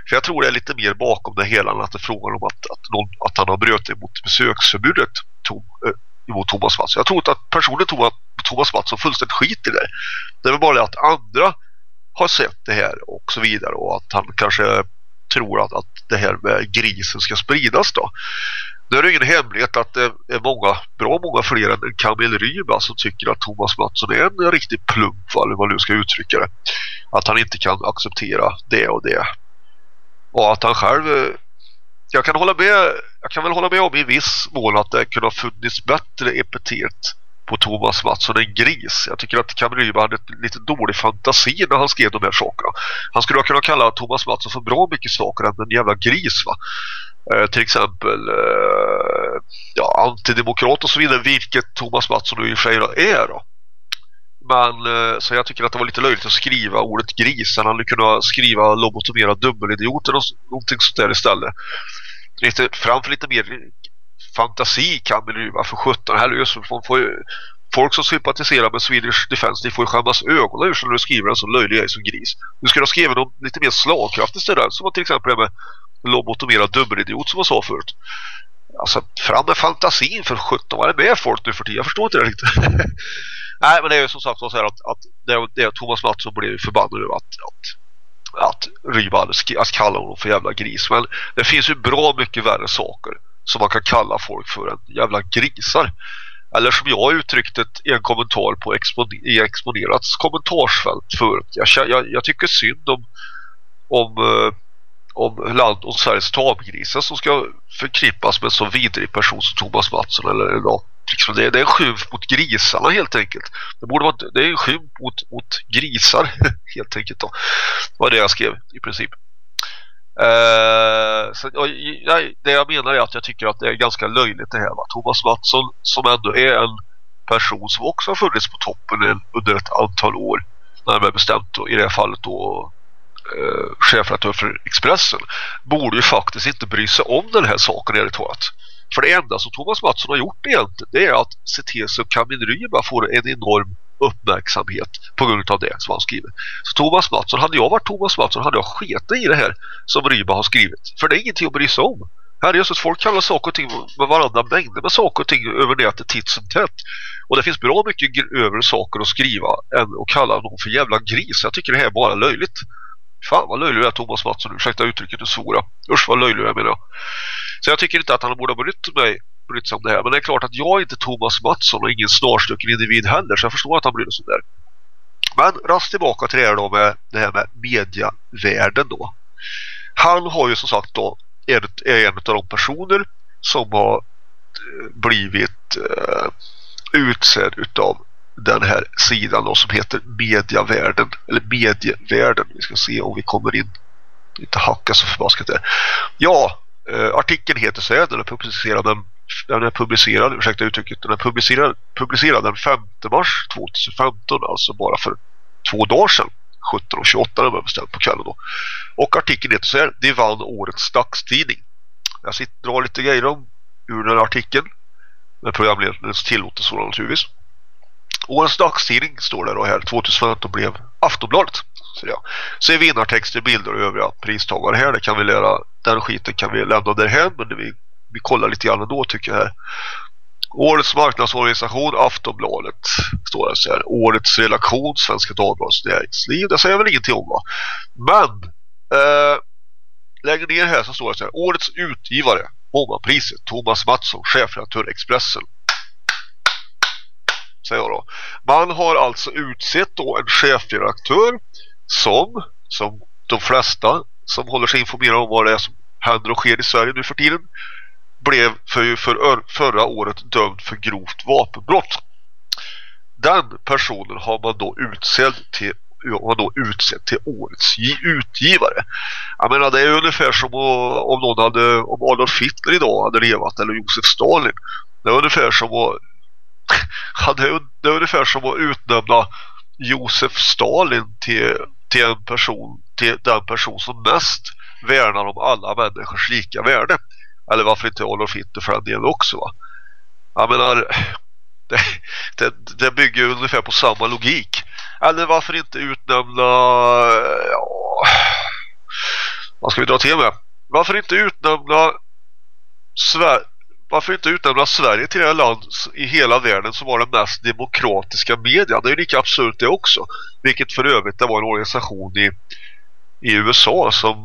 För jag tror det är lite mer bakom det hela än att det är frågan om att, att, någon, att han har brutit mot besöksförbudet tom, äh, mot Thomas Mattsson. Jag tror inte att personen tog att Thomas Mattsson fullständigt skit i det. Det är väl bara det att andra har sett det här och så vidare och att han kanske tror att, att det här med grisen ska spridas då. Nu är det ingen hemlighet att det är många, bra många fler än Kamil Ryba som alltså, tycker att Thomas Mattsson är en riktig plump eller vad nu ska uttrycka det. Att han inte kan acceptera det och det. Och att han själv eh, jag kan hålla med jag kan väl hålla med om i viss mån att det kunde ha funnits bättre epitet på Thomas Mattsson en gris. Jag tycker att Kamil Ryba hade lite dålig fantasi när han skrev de här sakerna. Han skulle ha kunnat kalla Thomas Mattsson för bra mycket saker än en jävla gris va. Eh, till exempel eh, ja, antidemokrat och så vidare, vilket Thomas Mattsson i och för sig är då. Men eh, så jag tycker att det var lite löjligt att skriva ordet gris. Han hade kunnat skriva lobotomerad dubbelidioter och någonting sånt där istället. Lite, framför lite mer fantasi kan bli för 17 här löser man får ju, folk som sympatiserar med Swedish Defense de får ju skämmas ögonen ur sig när du skriver en så löjlig grej som gris. Du skulle ha skrivit något lite mer slagkraftigt istället som till exempel det med lobotomerad dubbelidiot som jag sa förut. Alltså fram med fantasin för 17 vad är det med folk nu för tiden? Jag förstår inte det riktigt. *laughs* Nej men det är ju som sagt så här att, att det, det Thomas Mattsson blev förbannad över att, att att Ryba att kalla honom för jävla gris men det finns ju bra mycket värre saker som man kan kalla folk för en jävla grisar eller som jag uttryckt det i en kommentar på expon i Exponerats kommentarsfält förut. Jag, jag, jag tycker synd om om, uh, om land och Sveriges tamgrisar som ska förkrippas med en så vidrig person som Thomas Mattsson eller något. liksom det, det, är en skymf mot grisarna helt enkelt. Det borde vara det är en skymf mot, mot grisar *laughs* helt enkelt då. Det var det jag skrev i princip. Eh, så, och, nej, det jag menar är att jag tycker att det är ganska löjligt det här. Va? Thomas Mattsson som ändå är en person som också har funnits på toppen under ett antal år. Närmare bestämt då, i det här fallet då eh, chefredaktör för Expressen borde ju faktiskt inte bry sig om den här saken ärligt talat. För det enda som Thomas Mattsson har gjort egentligen det är att se till så Kamin Ryba får en enorm uppmärksamhet på grund av det som han skriver. Så Thomas Mattsson, hade jag varit Thomas Mattsson hade jag sketat i det här som Ryba har skrivit. För det är ingenting att bry sig om. Här är just att folk kallar saker och ting med varandra mängder med saker och ting över nätet titt som tätt. Och det finns bra mycket över saker att skriva än att kalla någon för jävla gris. Jag tycker det här är bara löjligt. Fan vad löjlig du är Thomas Mattsson, ursäkta uttrycket du svåra. Usch vad löjlig jag menar. Så jag tycker inte att han borde ha brytt mig brytt sig om det här. Men det är klart att jag är inte Thomas Mattsson och ingen snarstucken individ heller. Så jag förstår att han bryr sig om det. Men rast tillbaka till det här då med det här med mediavärlden då. Han har ju som sagt då är en av de personer som har eh, blivit eh, utsedd utav den här sidan då, som heter mediavärlden eller medievärlden. Vi ska se om vi kommer in inte hacka så förbaskat där. Ja, eh, artikeln heter så här, den är publicerad den, den är publicerad, ursäkta uttrycket, den är publicerad, publicerad den 5 mars 2015, alltså bara för två dagar sedan. 17.28 när man bestämt på kvällen då. Och artikeln heter så här, det vann årets dagstidning. Jag sitter och drar lite grejer om ur den här artikeln. Med programledaren tillåter så naturligtvis. Årets dagstidning står det då här 2015 blev Aftonbladet. Så, ja. Så är vinnartexter, bilder och övriga pristagare här. Det kan vi lära, den skiten kan vi lämna därhen men vi, vi kollar lite grann då tycker jag här. Årets marknadsorganisation Aftonbladet står det så här. Årets relation Svenska Dagbladets näringsliv. Det säger jag väl ingenting om va? Men eh, längre ner här så står det så här. Årets utgivare Mommapriset Thomas Mattsson, chefredaktör Expressen säger jag då. Man har alltså utsett då en chefredaktör som, som de flesta som håller sig informerade om vad det är som händer och sker i Sverige nu för tiden blev för, för förra året dömd för grovt vapenbrott. Den personen har man då utsedd till har då utsett till årets utgivare. Jag menar det är ungefär som om någon hade om Adolf Hitler idag hade levat eller Josef Stalin. Det är ungefär som att det är ungefär som att utnämna Josef Stalin till, till en person till den person som mest värnar om alla människors lika värde. Eller varför inte Adolf Hitler för den delen också va? Jag menar *laughs* det, det, det bygger ungefär på samma logik. Eller varför inte utnämna ja, vad ska vi dra till med? Varför inte utnämna Sverige varför inte utnämna Sverige till det land i hela världen som har den mest demokratiska media? Det är ju lika absurt det också. Vilket för övrigt det var en organisation i, i USA som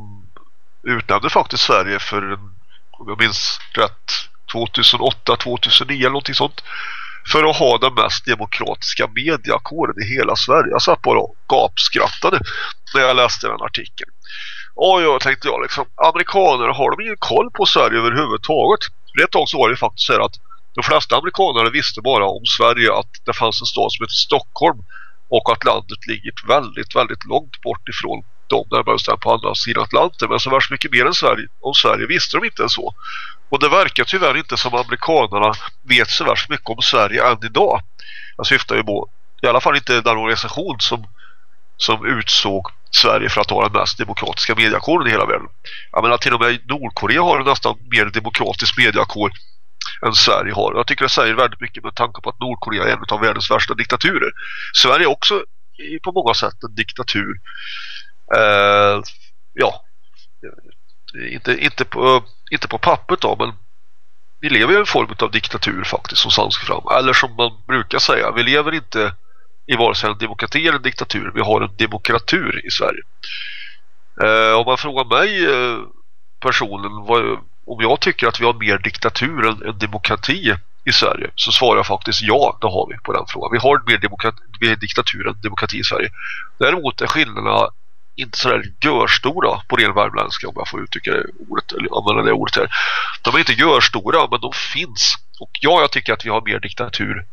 utnämnde faktiskt Sverige för, om jag minns rätt, 2008-2009 eller någonting sånt. För att ha den mest demokratiska mediakåren i hela Sverige. Jag satt bara och gapskrattade när jag läste den artikeln. Och jag tänkte jag liksom, amerikaner har de ingen koll på Sverige överhuvudtaget? För ett tag så var det faktiskt så att de flesta amerikaner visste bara om Sverige att det fanns en stad som heter Stockholm och att landet ligger väldigt, väldigt långt bort ifrån dem närmare bestämt på andra sidan Atlanten. Men så värst mycket mer än Sverige, om Sverige visste de inte än så. Och det verkar tyvärr inte som amerikanerna vet så värst mycket om Sverige än idag. Jag syftar ju på, i alla fall inte den organisation som, som utsåg Sverige för att ha den mest demokratiska mediakåren i hela världen. Jag menar till och med Nordkorea har nästan mer demokratisk mediakår än Sverige har. Jag tycker det säger väldigt mycket med tanke på att Nordkorea är en av världens värsta diktaturer. Sverige är också på många sätt en diktatur. Eh, ja, inte, inte, på, inte på pappret då, men vi lever i en form av diktatur faktiskt som sanns fram. Eller som man brukar säga, vi lever inte i vare sig en demokrati eller en diktatur. Vi har en demokratur i Sverige. Eh, om man frågar mig eh, personen vad, om jag tycker att vi har mer diktatur än, än, demokrati i Sverige så svarar jag faktiskt ja, det har vi på den frågan. Vi har mer, demokrati, mer diktatur än demokrati i Sverige. Däremot är skillnaderna inte sådär görstora på ren värmländska om jag får uttrycka det ordet eller använda det ordet här. De är inte görstora men de finns. Och ja, jag tycker att vi har mer diktatur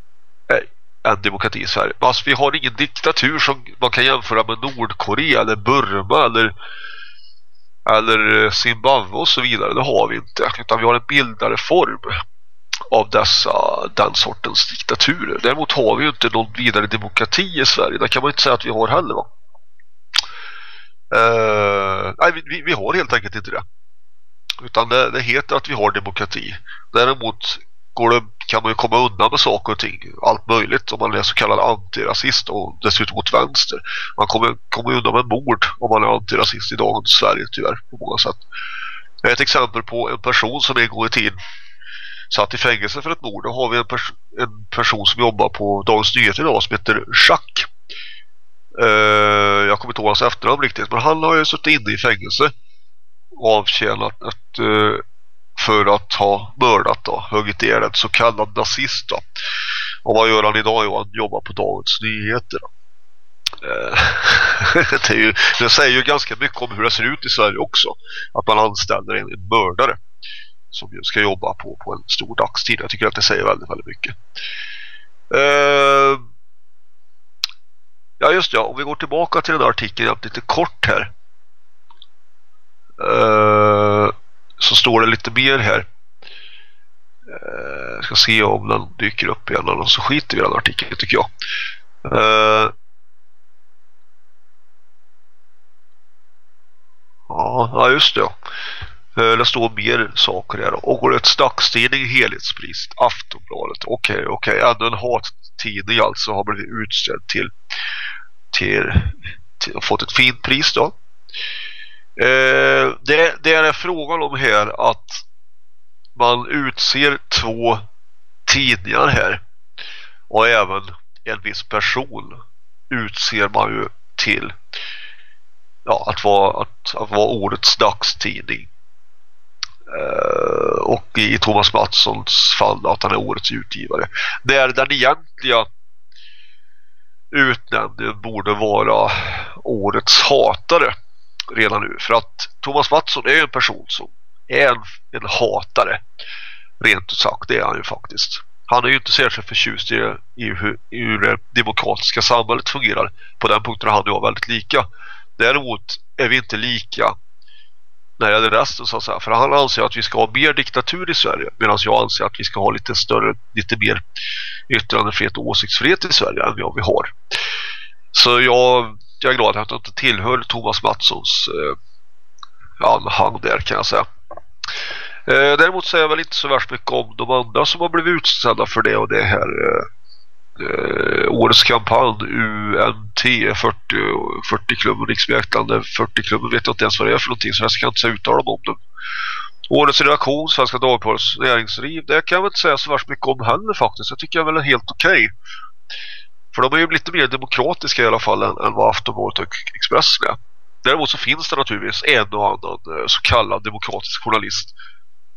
eh, en demokrati i Sverige. Alltså, vi har ingen diktatur som man kan jämföra med Nordkorea eller Burma eller eller Zimbabwe och så vidare. Det har vi inte. Utan vi har en bildare form av dessa den sortens diktaturer. Däremot har vi ju inte någon vidare demokrati i Sverige. Det kan man inte säga att vi har heller va? Uh, nej, vi, vi, har helt enkelt inte det. Utan det, det, heter att vi har demokrati. Däremot går det, kan man ju komma undan med saker och ting. Allt möjligt om man är så kallad antirasist och dessutom mot vänster. Man kommer, kommer undan med mord om man är antirasist i dagens Sverige tyvärr på många sätt. Jag är ett exempel på en person som en gång i tiden satt i fängelse för ett mord. Då har vi en, pers en person som jobbar på Dagens Nyheter idag som heter Jacques. Uh, jag kommer inte ihåg hans efternamn riktigt men han har ju suttit inne i fängelse och avtjänat ett, uh, för att ha mördat då, huggit ihjäl en så kallad nazist då. Och vad gör han idag? Jo, han jobbar på Dagens Nyheter då. Eh, *laughs* det, det, ju, det, säger ju ganska mycket om hur det ser ut i Sverige också. Att man anställer en, en mördare som ju ska jobba på, på en stor dagstid. Jag tycker att det säger väldigt, väldigt mycket. Uh, Ja just det, om vi går tillbaka till den där artikeln lite kort här. Uh, så står det lite mer här. Uh, jag ska se om den dyker upp igen eller så skiter vi i den artikeln tycker jag. Uh, ja, just det. Eh, det står mer saker här. Årets dagstidning helhetspris. Aftonbladet. Okej, okay, okej. Okay. Ännu en hattidning alltså har blivit utsedd till till, till fått ett fint pris då. Eh, det, det är frågan om här att man utser två tidningar här och även en viss person utser man ju till ja, att, vara, att, att vara årets dagstidning. Eh, och i Thomas Mattssons fall att han är årets utgivare. Det är den egentliga utnämningen borde vara årets hatare redan nu. För att Thomas Mattsson är en person som är en, en hatare. Rent ut sagt, det är han ju faktiskt. Han är ju inte särskilt förtjust i, i hur, i hur det demokratiska samhället fungerar. På den punkten är han och jag väldigt lika. Däremot är vi inte lika när det gäller resten så att säga. För han anser att vi ska ha mer diktatur i Sverige medan jag anser att vi ska ha lite större, lite mer yttrandefrihet och åsiktsfrihet i Sverige än vad vi har. Så jag, jag är glad att jag inte tillhör Thomas Mattssons eh, anhang där kan jag säga. Eh, däremot säger jag väl inte så värst mycket om de andra som har blivit utsedda för det och det här eh, eh årets kampanj UNT 40, 40 klubben riksmäklande eh, 40 klubben vet jag inte ens vad det är för någonting så jag ska inte säga uttala om dem. Årets redaktion, Svenska Dagbladets näringsliv, det kan jag väl inte säga så värst mycket om heller faktiskt. Jag tycker jag väl är helt okej. Okay. För de är ju lite mer demokratiska i alla fall än, än vad Aftonbladet och Expressen är. Däremot så finns det naturligtvis en och annan eh, så kallad demokratisk journalist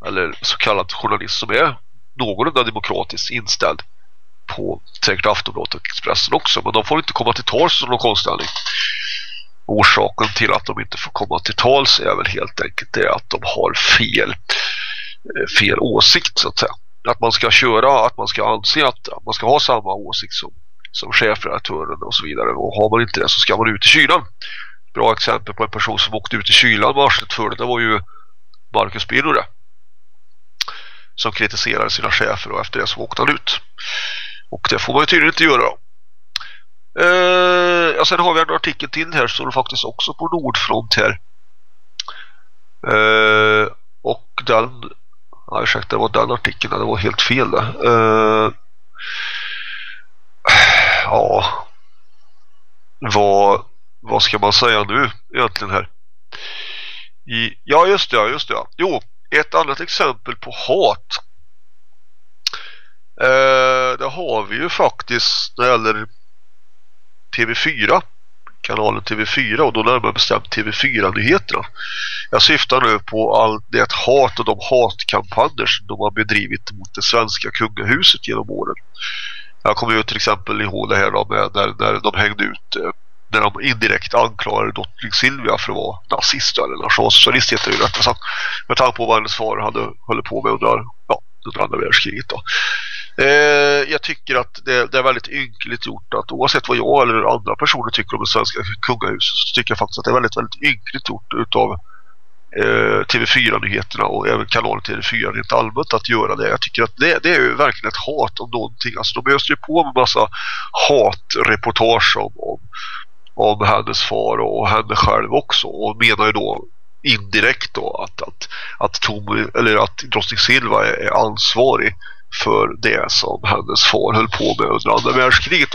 eller så kallad journalist som är någorlunda demokratiskt inställd på säkert Aftonbladet och Expressen också. Men de får inte komma till tals som någon konstnärlig. Orsaken till att de inte får komma till tals är väl helt enkelt det att de har fel, eh, fel åsikt så att säga. Att man ska köra, att man ska anse att man ska ha samma åsikt som, som chefredaktören och så vidare. Och har man inte det så ska man ut i kylan. Bra exempel på en person som åkte ut i kylan varslet för det, det var ju Marcus Birro. Som kritiserade sina chefer och efter det så åkte han ut. Och det får man ju tydligen inte göra. Eh, ja, sen har vi en artikel till här står det faktiskt också på Nordfront här. Eh, och den Ja, ursäkta, det var den artikeln. Det var helt fel det. Uh, ja. Vad, vad ska man säga nu egentligen här? I, ja, just det, just det. Jo, ett annat exempel på hat. Eh, det har vi ju faktiskt när det gäller TV4 kanalen TV4 och då närmare bestämt TV4-nyheterna. Jag syftar nu på all det hat och de hatkampanjer som de har bedrivit mot det svenska kungahuset genom åren. Jag kommer ju till exempel ihåg det här då med när, när de hängde ut eh, när de indirekt anklagade drottning Silvia för att vara nazist eller nationalsocialist heter det ju rättare sagt. Med tanke på vad hennes far hade hållit på med under, ja, under andra världskriget då. Eh, jag tycker att det, det, är väldigt ynkligt gjort att oavsett vad jag eller andra personer tycker om det svenska kungahuset så tycker jag faktiskt att det är väldigt, väldigt ynkligt gjort utav Eh, TV4-nyheterna och även kanalen TV4 rent allmänt att göra det. Jag tycker att det, det är ju verkligen ett hat om någonting. Alltså de öser ju på med massa hatreportage om, om, om hennes far och henne själv också och menar ju då indirekt då att, att, att, Tom, eller att drottning Silva är, är ansvarig för det som hennes far höll på med under andra världskriget.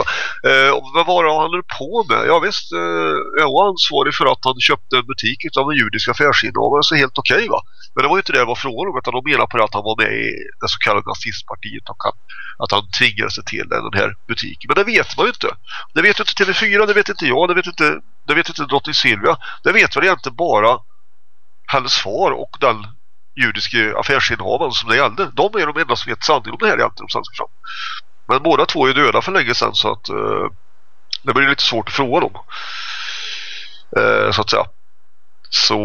Eh, vad var det han höll på med? Ja visst, eh, jag var ansvarig för att han köpte en butik av en judisk affärsinnehavare så helt okej okay, va. Men det var ju inte det det var frågan om utan de menar på det att han var med i det så kallade nazistpartiet och att, att han tvingade sig till den här butiken. Men det vet man ju inte. Det vet inte TV4, det vet inte jag, det vet inte, det vet inte drottning Silvia. Det vet väl egentligen bara hennes far och den judiske affärsinnehavaren som det gällde. De är de enda som vet sanningen om det här egentligen. Om Men båda två är döda för länge sedan så att eh, det blir lite svårt att fråga dem. Eh, så att säga. Så,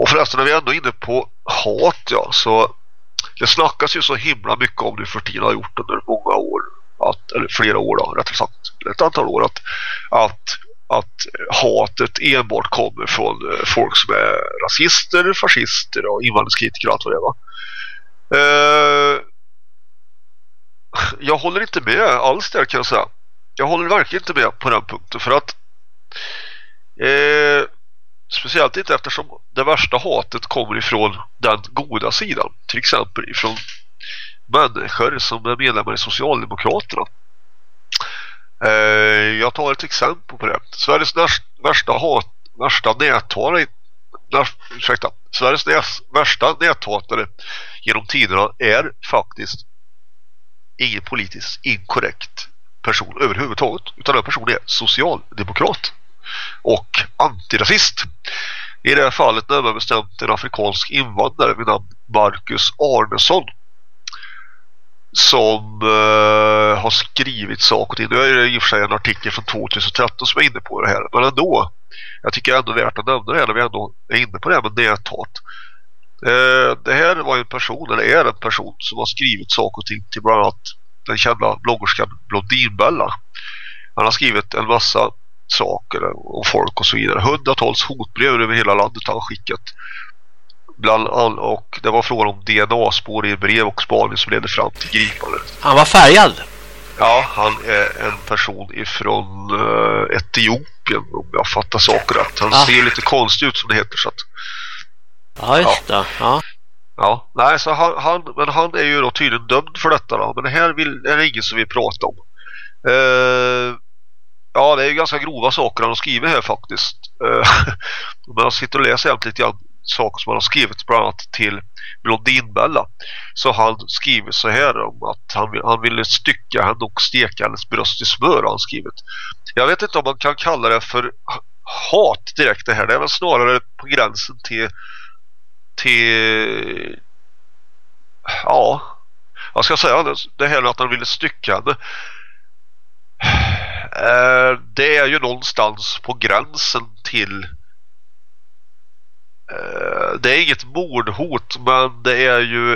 och förresten när vi är ändå inne på hat ja, så det snackas ju så himla mycket om det för tiden har gjort under många år att, eller flera år då, rättare sagt ett antal år att, att att hatet enbart kommer från eh, folk som är rasister, fascister och invandringskritiker och allt vad det var. Eh, jag håller inte med alls där kan jag säga. Jag håller verkligen inte med på den punkten för att eh, speciellt inte eftersom det värsta hatet kommer ifrån den goda sidan. Till exempel ifrån människor som är medlemmar i Socialdemokraterna. Eh, jag tar ett exempel på det. Sveriges värsta hat, värsta näthatare ursäkta, Sveriges värsta näthatare genom tiderna är faktiskt ingen politiskt inkorrekt person överhuvudtaget utan den personen är socialdemokrat och antirasist. I det här fallet närmare bestämt en afrikansk invandrare vid namn Marcus Arnesson som uh, har skrivit saker och ting. Nu är det i och för sig en artikel från 2013 som är inne på det här. Men ändå, jag tycker ändå värt att nämna det här när vi ändå är inne på det här med näthat. Uh, det här var en person, eller är en person som har skrivit saker och ting till bland annat den kända bloggerskan Blondinbella. Han har skrivit en massa saker om folk och så vidare. Hundratals hotbrev över hela landet har han skickat bland all, och det var frågan om DNA-spår i brev och spaning som ledde fram till gripandet. Han var färgad. Ja, han är en person ifrån uh, Etiopien om jag fattar saker rätt. Han ja. ser lite konstig ut som det heter så att, Ja, just ja. det. Ja. Ja, nej så han, han, men han är ju då tydligen dömd för detta då. Men det här vill, är det ingen som vill prata om. Uh, ja, det är ju ganska grova saker han har skrivit här faktiskt. Uh, *laughs* men jag sitter och läser egentligen lite grann saker som han har skrivit bland annat till Blondinbella så han skriver så här om att han, vill, han ville stycka henne och steka hennes bröst i smör han skrivit. Jag vet inte om man kan kalla det för hat direkt det här. Det är väl snarare på gränsen till till ja vad ska jag säga det här med att han ville stycka henne eh, det är ju någonstans på gränsen till Eh, det är inget mordhot men det är ju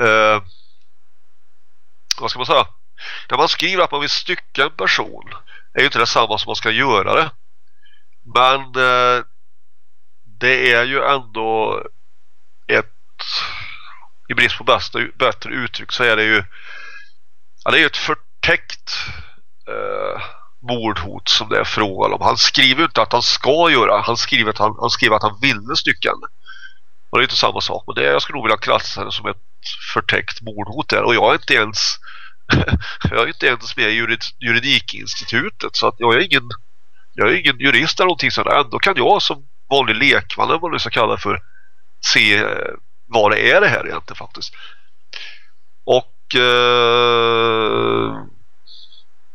eh, vad ska man säga? När man skriver att man vill stycka en person är ju inte detsamma som man ska göra det. Men eh, det är ju ändå ett i brist på bästa, bättre uttryck så är det ju ja, det är ju ett förtäckt eh, mordhot som det är frågan om. Han skriver inte att han ska göra. Han skriver att han, han skriver att han ville stycken. Och det är inte samma sak. Men det, jag skulle nog vilja klassa det som ett förtäckt mordhot där och jag är inte ens *laughs* jag är inte ens med i jurid, juridikinstitutet så att jag är ingen jag är ingen jurist eller någonting sådär. Ändå kan jag som vanlig lekman eller vad man nu ska kalla för se eh, vad det är det här egentligen faktiskt. Och eh,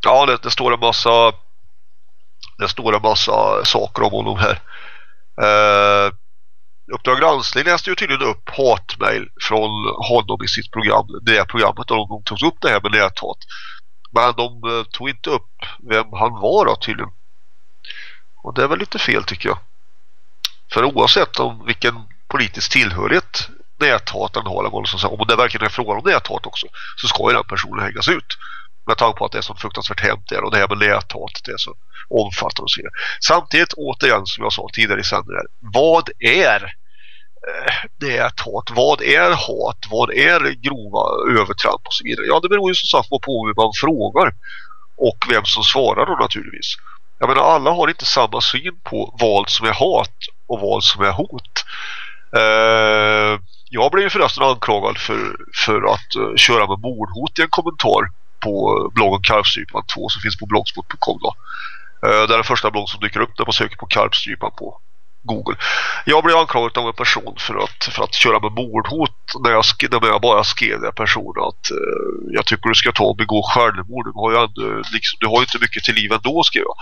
ja, det, det, står en massa det står en massa saker om honom här. Eh, Uppdrag granskning läste ju tydligen upp hatmejl från honom i sitt program. Det programmet där de tog upp det här med näthat. Men de eh, tog inte upp vem han var då tydligen. Och det är väl lite fel tycker jag. För oavsett om vilken politisk tillhörighet näthataren har eller vad som om det verkligen är frågan om näthat också så ska ju den personen hängas ut. Med tanke på att det är så fruktansvärt hämt där och det här med näthat det är så omfattande och så vidare. Samtidigt återigen som jag sa tidigare i sändningen vad är eh, det är hat? Vad är hat? Vad är grova övertramp och så vidare? Ja, det beror ju som sagt på hur man frågar och vem som svarar då naturligtvis. Jag menar, alla har inte samma syn på vad som är hat och vad som är hot. Eh, jag blev förresten anklagad för, för att uh, köra med mordhot i en kommentar på bloggen Karpstrypan 2 som finns på blogspot.com då. Eh, det är den första blogg som dyker upp när man söker på Karpstrypan på Google. Jag blev anklagad av en person för att, för att köra med mordhot när jag, när jag bara skrev den personen att uh, jag tycker du ska ta och begå självmord. Du har ju, ändå, liksom, du har ju inte mycket till liv ändå, skrev jag.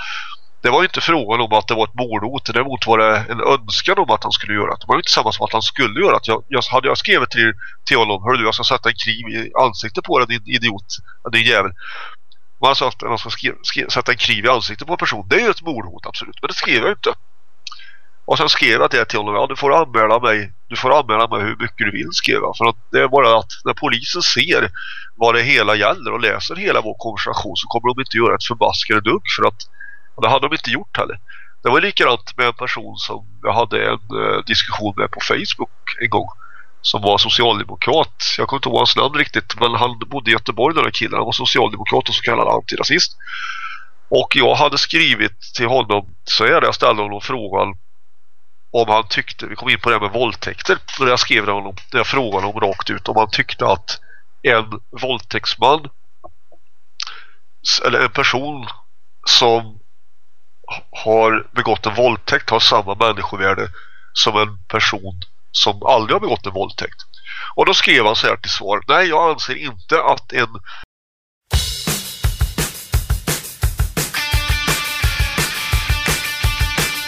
Det var ju inte frågan om att det var ett mordhot. Däremot var det en önskan om att han skulle göra det. Det var ju inte samma som att han skulle göra det. Jag, jag, hade jag skrivit till, till honom, hör du, jag ska sätta en kniv i ansiktet på dig, din idiot, din jävel. Man sa att man ska sätta en kniv i ansiktet på en person. Det är ju ett mordhot, absolut. Men det skrev jag inte. Och sen skrev jag det till honom. Ja, du får anmäla mig. Du får anmäla mig hur mycket du vill, skrev jag. För att det är bara att när polisen ser vad det hela gäller och läser hela vår konversation så kommer de inte göra ett förbaskade dugg. För att och det hade de inte gjort heller. Det var likadant med en person som jag hade en eh, diskussion med på Facebook en gång. Som var socialdemokrat. Jag kommer inte ihåg hans namn riktigt. Men han bodde i Göteborg den här killen. Han var socialdemokrat och så kallad antirasist. Och jag hade skrivit till honom så är det jag ställde honom frågan om han tyckte, vi kom in på det med våldtäkter när jag skrev det honom, när jag frågade honom rakt ut om han tyckte att en våldtäktsman eller en person som har begått en våldtäkt har samma människovärde som en person som aldrig har begått en våldtäkt. Och då skrev han så här till svar. Nej, jag anser inte att en